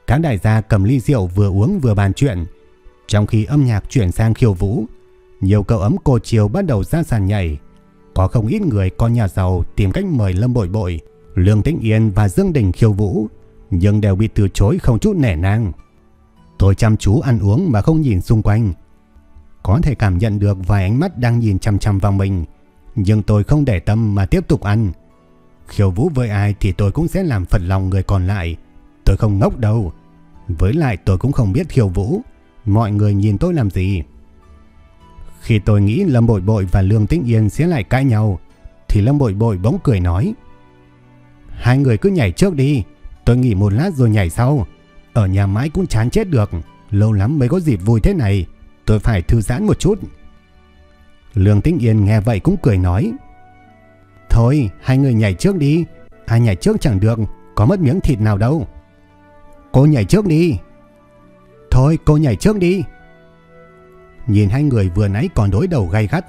các đại gia cầm ly rượu vừa uống vừa bàn chuyện. Trong khi âm nhạc chuyển sang khiêu vũ, nhiều cậu ấm cô chiều bắt đầu ra sàn nhảy. Có không ít người con nhà giàu tìm cách mời Lâm Bội Bội, Lương Tĩnh Yên và Dương Đình khiêu vũ, nhưng đều bị từ chối không chút nể nang. Tôi chăm chú ăn uống mà không nhìn xung quanh. Có thể cảm nhận được vài ánh mắt đang nhìn chăm chăm vào mình, nhưng tôi không để tâm mà tiếp tục ăn. Khiêu vũ với ai thì tôi cũng sẽ làm phật lòng người còn lại, Tôi không ngốc đâu. Với lại tôi cũng không biết khiêu vũ. Mọi người nhìn tôi làm gì? Khi tôi nghĩ Lâm Bội Bội và Lương Tĩnh Yên sẽ lại cãi nhau, thì Lâm Bội Bội bỗng cười nói. Hai người cứ nhảy trước đi, tôi nghỉ một lát rồi nhảy sau. Ở nhà mãi cũng chán chết được, lâu lắm mới có dịp vui thế này, tôi phải thư giãn một chút. Lương Tĩnh Yên nghe vậy cũng cười nói. Thôi, hai người nhảy trước đi, ai nhảy trước chẳng được, có mất miếng thịt nào đâu. Cô nhảy trước đi. Thôi cô nhảy trước đi. Nhìn hai người vừa nãy còn đối đầu gay gắt,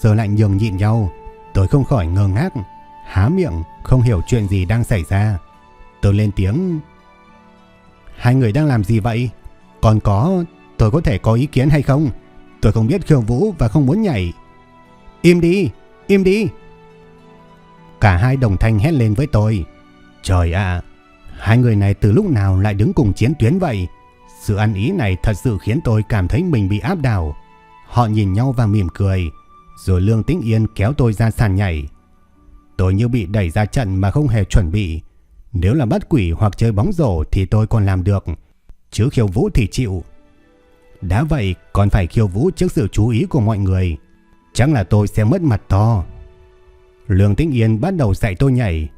giờ lại nhường nhịn nhau. Tôi không khỏi ngơ ngác. há miệng không hiểu chuyện gì đang xảy ra. Tôi lên tiếng. Hai người đang làm gì vậy? Còn có, tôi có thể có ý kiến hay không? Tôi không biết khiêu vũ và không muốn nhảy. Im đi, im đi. Cả hai đồng thanh hét lên với tôi. Trời ạ, hai người này từ lúc nào lại đứng cùng chiến tuyến vậy? Sự ăn ý này thật sự khiến tôi cảm thấy mình bị áp đảo. Họ nhìn nhau và mỉm cười, rồi Lương Tĩnh Yên kéo tôi ra sàn nhảy. Tôi như bị đẩy ra trận mà không hề chuẩn bị. Nếu là bắt quỷ hoặc chơi bóng rổ thì tôi còn làm được, chứ khiêu vũ thì chịu. Đã vậy còn phải khiêu vũ trước sự chú ý của mọi người. Chắc là tôi sẽ mất mặt to. Lương Tĩnh Yên bắt đầu dạy tôi nhảy.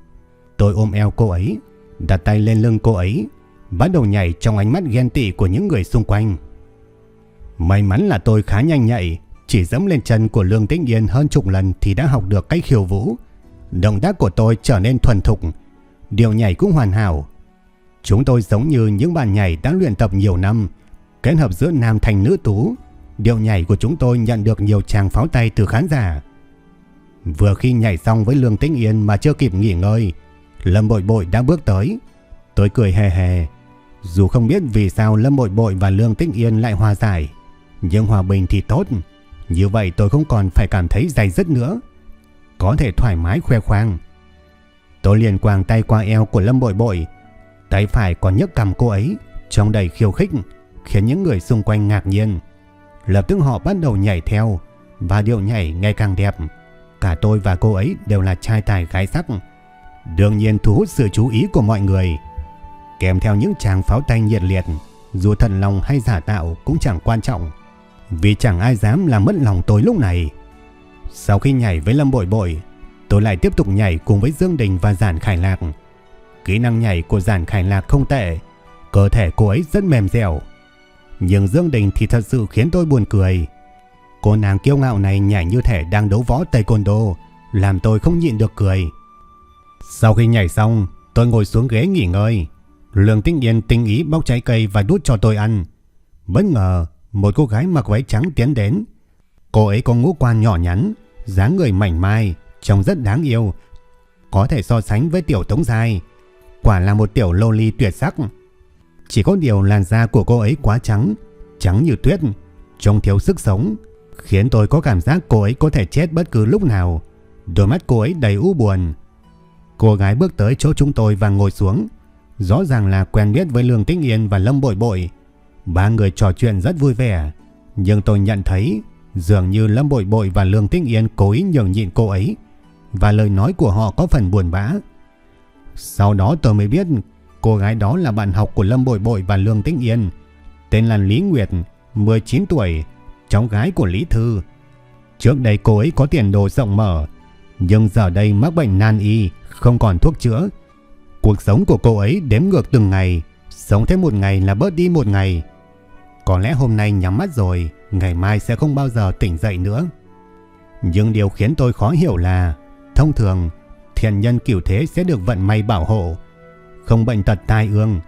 Tôi ôm eo cô ấy, đặt tay lên lưng cô ấy, bắt đầu nhảy trong ánh mắt ghen tị của những người xung quanh. May mắn là tôi khá nhanh nhạy, chỉ dẫm lên chân của Lương Tĩnh Yên hơn chục lần thì đã học được cách khiêu vũ. Động tác của tôi trở nên thuần thục, điều nhảy cũng hoàn hảo. Chúng tôi giống như những bạn nhảy đã luyện tập nhiều năm, kết hợp giữa nam thành nữ tú. Điệu nhảy của chúng tôi nhận được nhiều tràng pháo tay từ khán giả. Vừa khi nhảy xong với Lương Tĩnh Yên mà chưa kịp nghỉ ngơi, Lâm Bội Bội đã bước tới. Tôi cười hề hề. Dù không biết vì sao Lâm Bội Bội và Lương Tĩnh Yên lại hòa giải, nhưng hòa bình thì tốt. Như vậy tôi không còn phải cảm thấy dày dứt nữa. Có thể thoải mái khoe khoang. Tôi liền quàng tay qua eo của Lâm Bội Bội. Tay phải còn nhấc cầm cô ấy, trong đầy khiêu khích, khiến những người xung quanh ngạc nhiên. Lập tức họ bắt đầu nhảy theo, và điệu nhảy ngày càng đẹp. Cả tôi và cô ấy đều là trai tài gái sắc. Đương nhiên thu hút sự chú ý của mọi người. Kèm theo những tràng pháo tay nhiệt liệt, dù thần lòng hay giả tạo cũng chẳng quan trọng. Vì chẳng ai dám làm mất lòng tôi lúc này. Sau khi nhảy với Lâm Bội Bội, tôi lại tiếp tục nhảy cùng với Dương Đình và Giản Khải Lạc. Kỹ năng nhảy của Giản Khải Lạc không tệ, cơ thể cô ấy rất mềm dẻo. Nhưng Dương Đình thì thật sự khiến tôi buồn cười. Cô nàng kiêu ngạo này nhảy như thể đang đấu võ taekwondo, làm tôi không nhịn được cười. Sau khi nhảy xong, tôi ngồi xuống ghế nghỉ ngơi. Lương Tinh Yên tinh ý bóc trái cây và đút cho tôi ăn. Bất ngờ, một cô gái mặc váy trắng tiến đến. Cô ấy có ngũ quan nhỏ nhắn, dáng người mảnh mai, trông rất đáng yêu. Có thể so sánh với tiểu tống dài. Quả là một tiểu loli tuyệt sắc. Chỉ có điều làn da của cô ấy quá trắng, trắng như tuyết, trông thiếu sức sống, khiến tôi có cảm giác cô ấy có thể chết bất cứ lúc nào. Đôi mắt cô ấy đầy u buồn. Cô gái bước tới chỗ chúng tôi và ngồi xuống. Rõ ràng là quen biết với Lương Tĩnh Yên và Lâm Bội Bội. Ba người trò chuyện rất vui vẻ. Nhưng tôi nhận thấy dường như Lâm Bội Bội và Lương Tĩnh Yên cố ý nhường nhịn cô ấy. Và lời nói của họ có phần buồn bã. Sau đó tôi mới biết cô gái đó là bạn học của Lâm Bội Bội và Lương Tĩnh Yên. Tên là Lý Nguyệt, 19 tuổi, cháu gái của Lý Thư. Trước đây cô ấy có tiền đồ rộng mở, nhưng giờ đây mắc bệnh nan y, không còn thuốc chữa. Cuộc sống của cô ấy đếm ngược từng ngày, sống thêm một ngày là bớt đi một ngày. Có lẽ hôm nay nhắm mắt rồi, ngày mai sẽ không bao giờ tỉnh dậy nữa. Nhưng điều khiến tôi khó hiểu là, thông thường, thiền nhân cửu thế sẽ được vận may bảo hộ, không bệnh tật tai ương.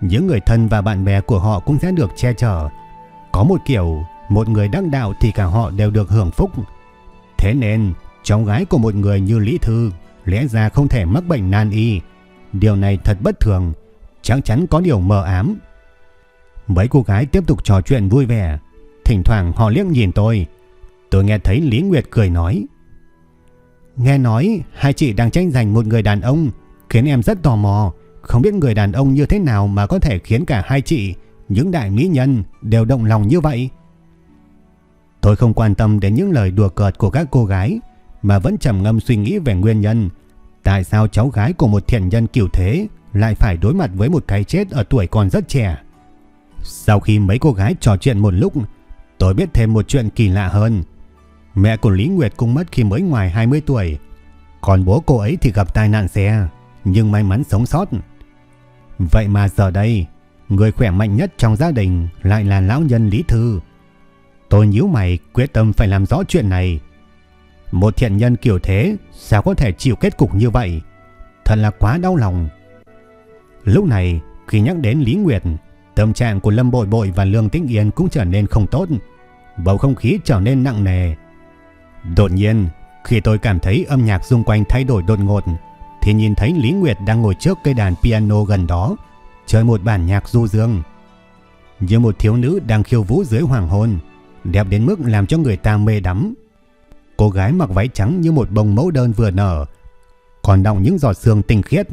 Những người thân và bạn bè của họ cũng sẽ được che chở. Có một kiểu, một người đắc đạo thì cả họ đều được hưởng phúc. Thế nên, cháu gái của một người như Lý Thư lẽ ra không thể mắc bệnh nan y. Điều này thật bất thường, chắc chắn có điều mờ ám. Mấy cô gái tiếp tục trò chuyện vui vẻ, thỉnh thoảng họ liếc nhìn tôi. Tôi nghe thấy Lý Nguyệt cười nói. Nghe nói hai chị đang tranh giành một người đàn ông, khiến em rất tò mò. Không biết người đàn ông như thế nào mà có thể khiến cả hai chị, những đại mỹ nhân, đều động lòng như vậy. Tôi không quan tâm đến những lời đùa cợt của các cô gái, mà vẫn trầm ngâm suy nghĩ về nguyên nhân. Tại sao cháu gái của một thiện nhân kiểu thế lại phải đối mặt với một cái chết ở tuổi còn rất trẻ? Sau khi mấy cô gái trò chuyện một lúc, tôi biết thêm một chuyện kỳ lạ hơn. Mẹ của Lý Nguyệt cũng mất khi mới ngoài 20 tuổi. Còn bố cô ấy thì gặp tai nạn xe, nhưng may mắn sống sót. Vậy mà giờ đây, người khỏe mạnh nhất trong gia đình lại là lão nhân Lý Thư. Tôi nhíu mày quyết tâm phải làm rõ chuyện này. Một thiện nhân kiểu thế sao có thể chịu kết cục như vậy? Thật là quá đau lòng. Lúc này, khi nhắc đến Lý Nguyệt, tâm trạng của Lâm Bội Bội và Lương Tĩnh Yên cũng trở nên không tốt. Bầu không khí trở nên nặng nề. Đột nhiên, Khi tôi cảm thấy âm nhạc xung quanh thay đổi đột ngột, thì nhìn thấy Lý Nguyệt đang ngồi trước cây đàn piano gần đó, chơi một bản nhạc du dương. Như một thiếu nữ đang khiêu vũ dưới hoàng hôn, đẹp đến mức làm cho người ta mê đắm. Cô gái mặc váy trắng như một bông mẫu đơn vừa nở, còn đọng những giọt sương tinh khiết.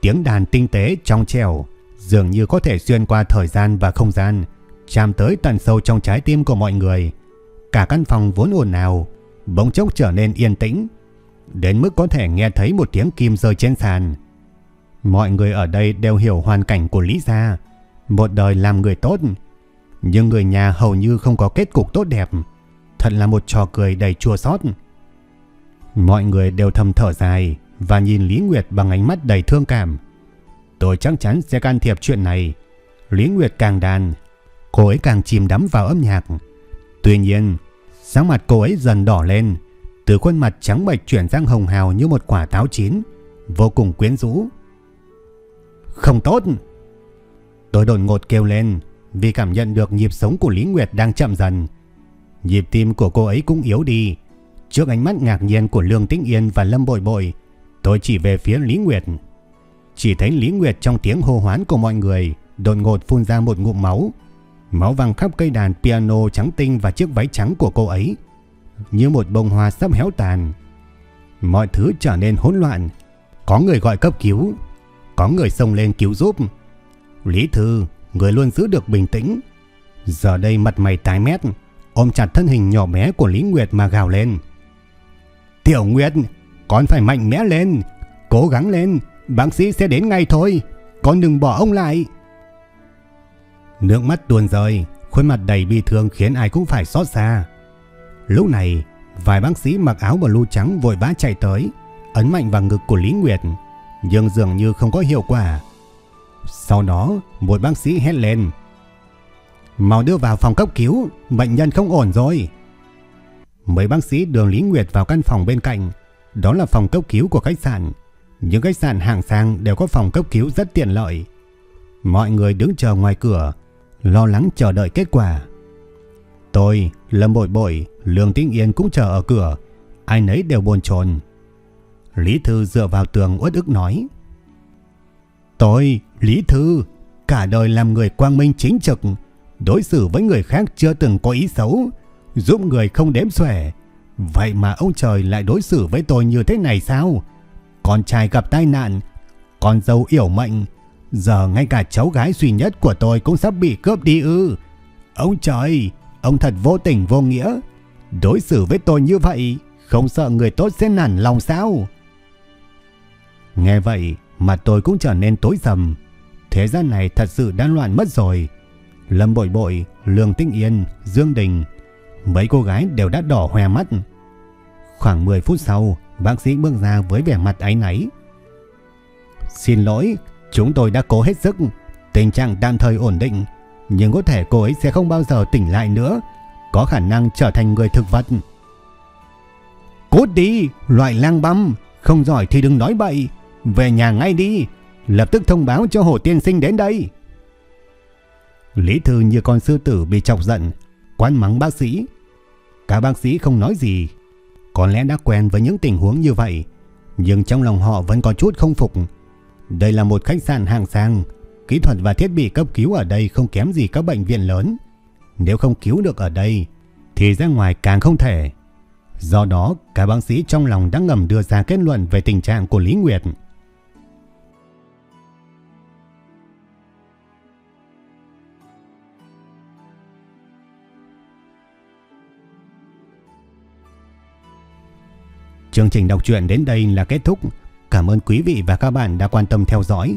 Tiếng đàn tinh tế trong trẻo, dường như có thể xuyên qua thời gian và không gian, chạm tới tận sâu trong trái tim của mọi người. Cả căn phòng vốn ồn ào, bỗng chốc trở nên yên tĩnh, đến mức có thể nghe thấy một tiếng kim rơi trên sàn. Mọi người ở đây đều hiểu hoàn cảnh của Lý Gia, một đời làm người tốt, nhưng người nhà hầu như không có kết cục tốt đẹp. Thật là một trò cười đầy chua xót. Mọi người đều thầm thở dài và nhìn Lý Nguyệt bằng ánh mắt đầy thương cảm. Tôi chắc chắn sẽ can thiệp chuyện này. Lý Nguyệt càng đàn, cô ấy càng chìm đắm vào âm nhạc. Tuy nhiên, sáng mặt cô ấy dần đỏ lên, từ khuôn mặt trắng bệch chuyển sang hồng hào như một quả táo chín, vô cùng quyến rũ. Không tốt! Tôi đột ngột kêu lên vì cảm nhận được nhịp sống của Lý Nguyệt đang chậm dần. Nhịp tim của cô ấy cũng yếu đi. Trước ánh mắt ngạc nhiên của Lương Tĩnh Yên và Lâm Bội Bội, tôi chỉ về phía Lý Nguyệt. Chỉ thấy Lý Nguyệt trong tiếng hô hoán của mọi người đột ngột phun ra một ngụm máu. Máu văng khắp cây đàn piano trắng tinh và chiếc váy trắng của cô ấy, như một bông hoa sắp héo tàn. Mọi thứ trở nên hỗn loạn. Có người gọi cấp cứu, có người xông lên cứu giúp. Lý Thư, người luôn giữ được bình tĩnh. Giờ đây mặt mày tái mét, ôm chặt thân hình nhỏ bé của Lý Nguyệt mà gào lên. Tiểu Nguyệt, con phải mạnh mẽ lên, cố gắng lên, bác sĩ sẽ đến ngay thôi, con đừng bỏ ông lại. Nước mắt tuôn rơi, khuôn mặt đầy bi thương khiến ai cũng phải xót xa. Lúc này, vài bác sĩ mặc áo blue trắng vội vã chạy tới, ấn mạnh vào ngực của Lý Nguyệt, nhưng dường như không có hiệu quả. Sau đó, một bác sĩ hét lên. Mau đưa vào phòng cấp cứu, bệnh nhân không ổn rồi. Mấy bác sĩ đường Lý Nguyệt vào căn phòng bên cạnh, đó là phòng cấp cứu của khách sạn. Những khách sạn hàng sang đều có phòng cấp cứu rất tiện lợi. Mọi người đứng chờ ngoài cửa, lo lắng chờ đợi kết quả. Tôi, Lâm Bội Bội, Lương Tĩnh Yên cũng chờ ở cửa, ai nấy đều buồn chồn. Lý Thư dựa vào tường uất ức nói. Tôi, Lý Thư, cả đời làm người quang minh chính trực, đối xử với người khác chưa từng có ý xấu, giúp người không đếm xuể. Vậy mà ông trời lại đối xử với tôi như thế này sao? Con trai gặp tai nạn, con dâu yểu mệnh, giờ ngay cả cháu gái duy nhất của tôi cũng sắp bị cướp đi ư. Ông trời, ông thật vô tình vô nghĩa, đối xử với tôi như vậy, không sợ người tốt sẽ nản lòng sao? Nghe vậy, mà tôi cũng trở nên tối sầm. Thế gian này thật sự đã loạn mất rồi. Lâm Bội Bội, Lương Tinh Yên, Dương Đình, mấy cô gái đều đã đỏ hoe mắt. Khoảng 10 phút sau, bác sĩ bước ra với vẻ mặt áy náy. Xin lỗi, chúng tôi đã cố hết sức. Tình trạng tạm thời ổn định, nhưng có thể cô ấy sẽ không bao giờ tỉnh lại nữa, có khả năng trở thành người thực vật. Cút đi, loại lang băm, không giỏi thì đừng nói bậy, về nhà ngay đi, lập tức thông báo cho Hồ Tiên Sinh đến đây. Lý Thư như con sư tử bị chọc giận, quán mắng bác sĩ. Cả bác sĩ không nói gì, có lẽ đã quen với những tình huống như vậy, nhưng trong lòng họ vẫn có chút không phục. Đây là một khách sạn hàng sang, kỹ thuật và thiết bị cấp cứu ở đây không kém gì các bệnh viện lớn. Nếu không cứu được ở đây, thì ra ngoài càng không thể. Do đó, cả bác sĩ trong lòng đã ngầm đưa ra kết luận về tình trạng của Lý Nguyệt. Chương trình đọc truyện đến đây là kết thúc. Cảm ơn quý vị và các bạn đã quan tâm theo dõi.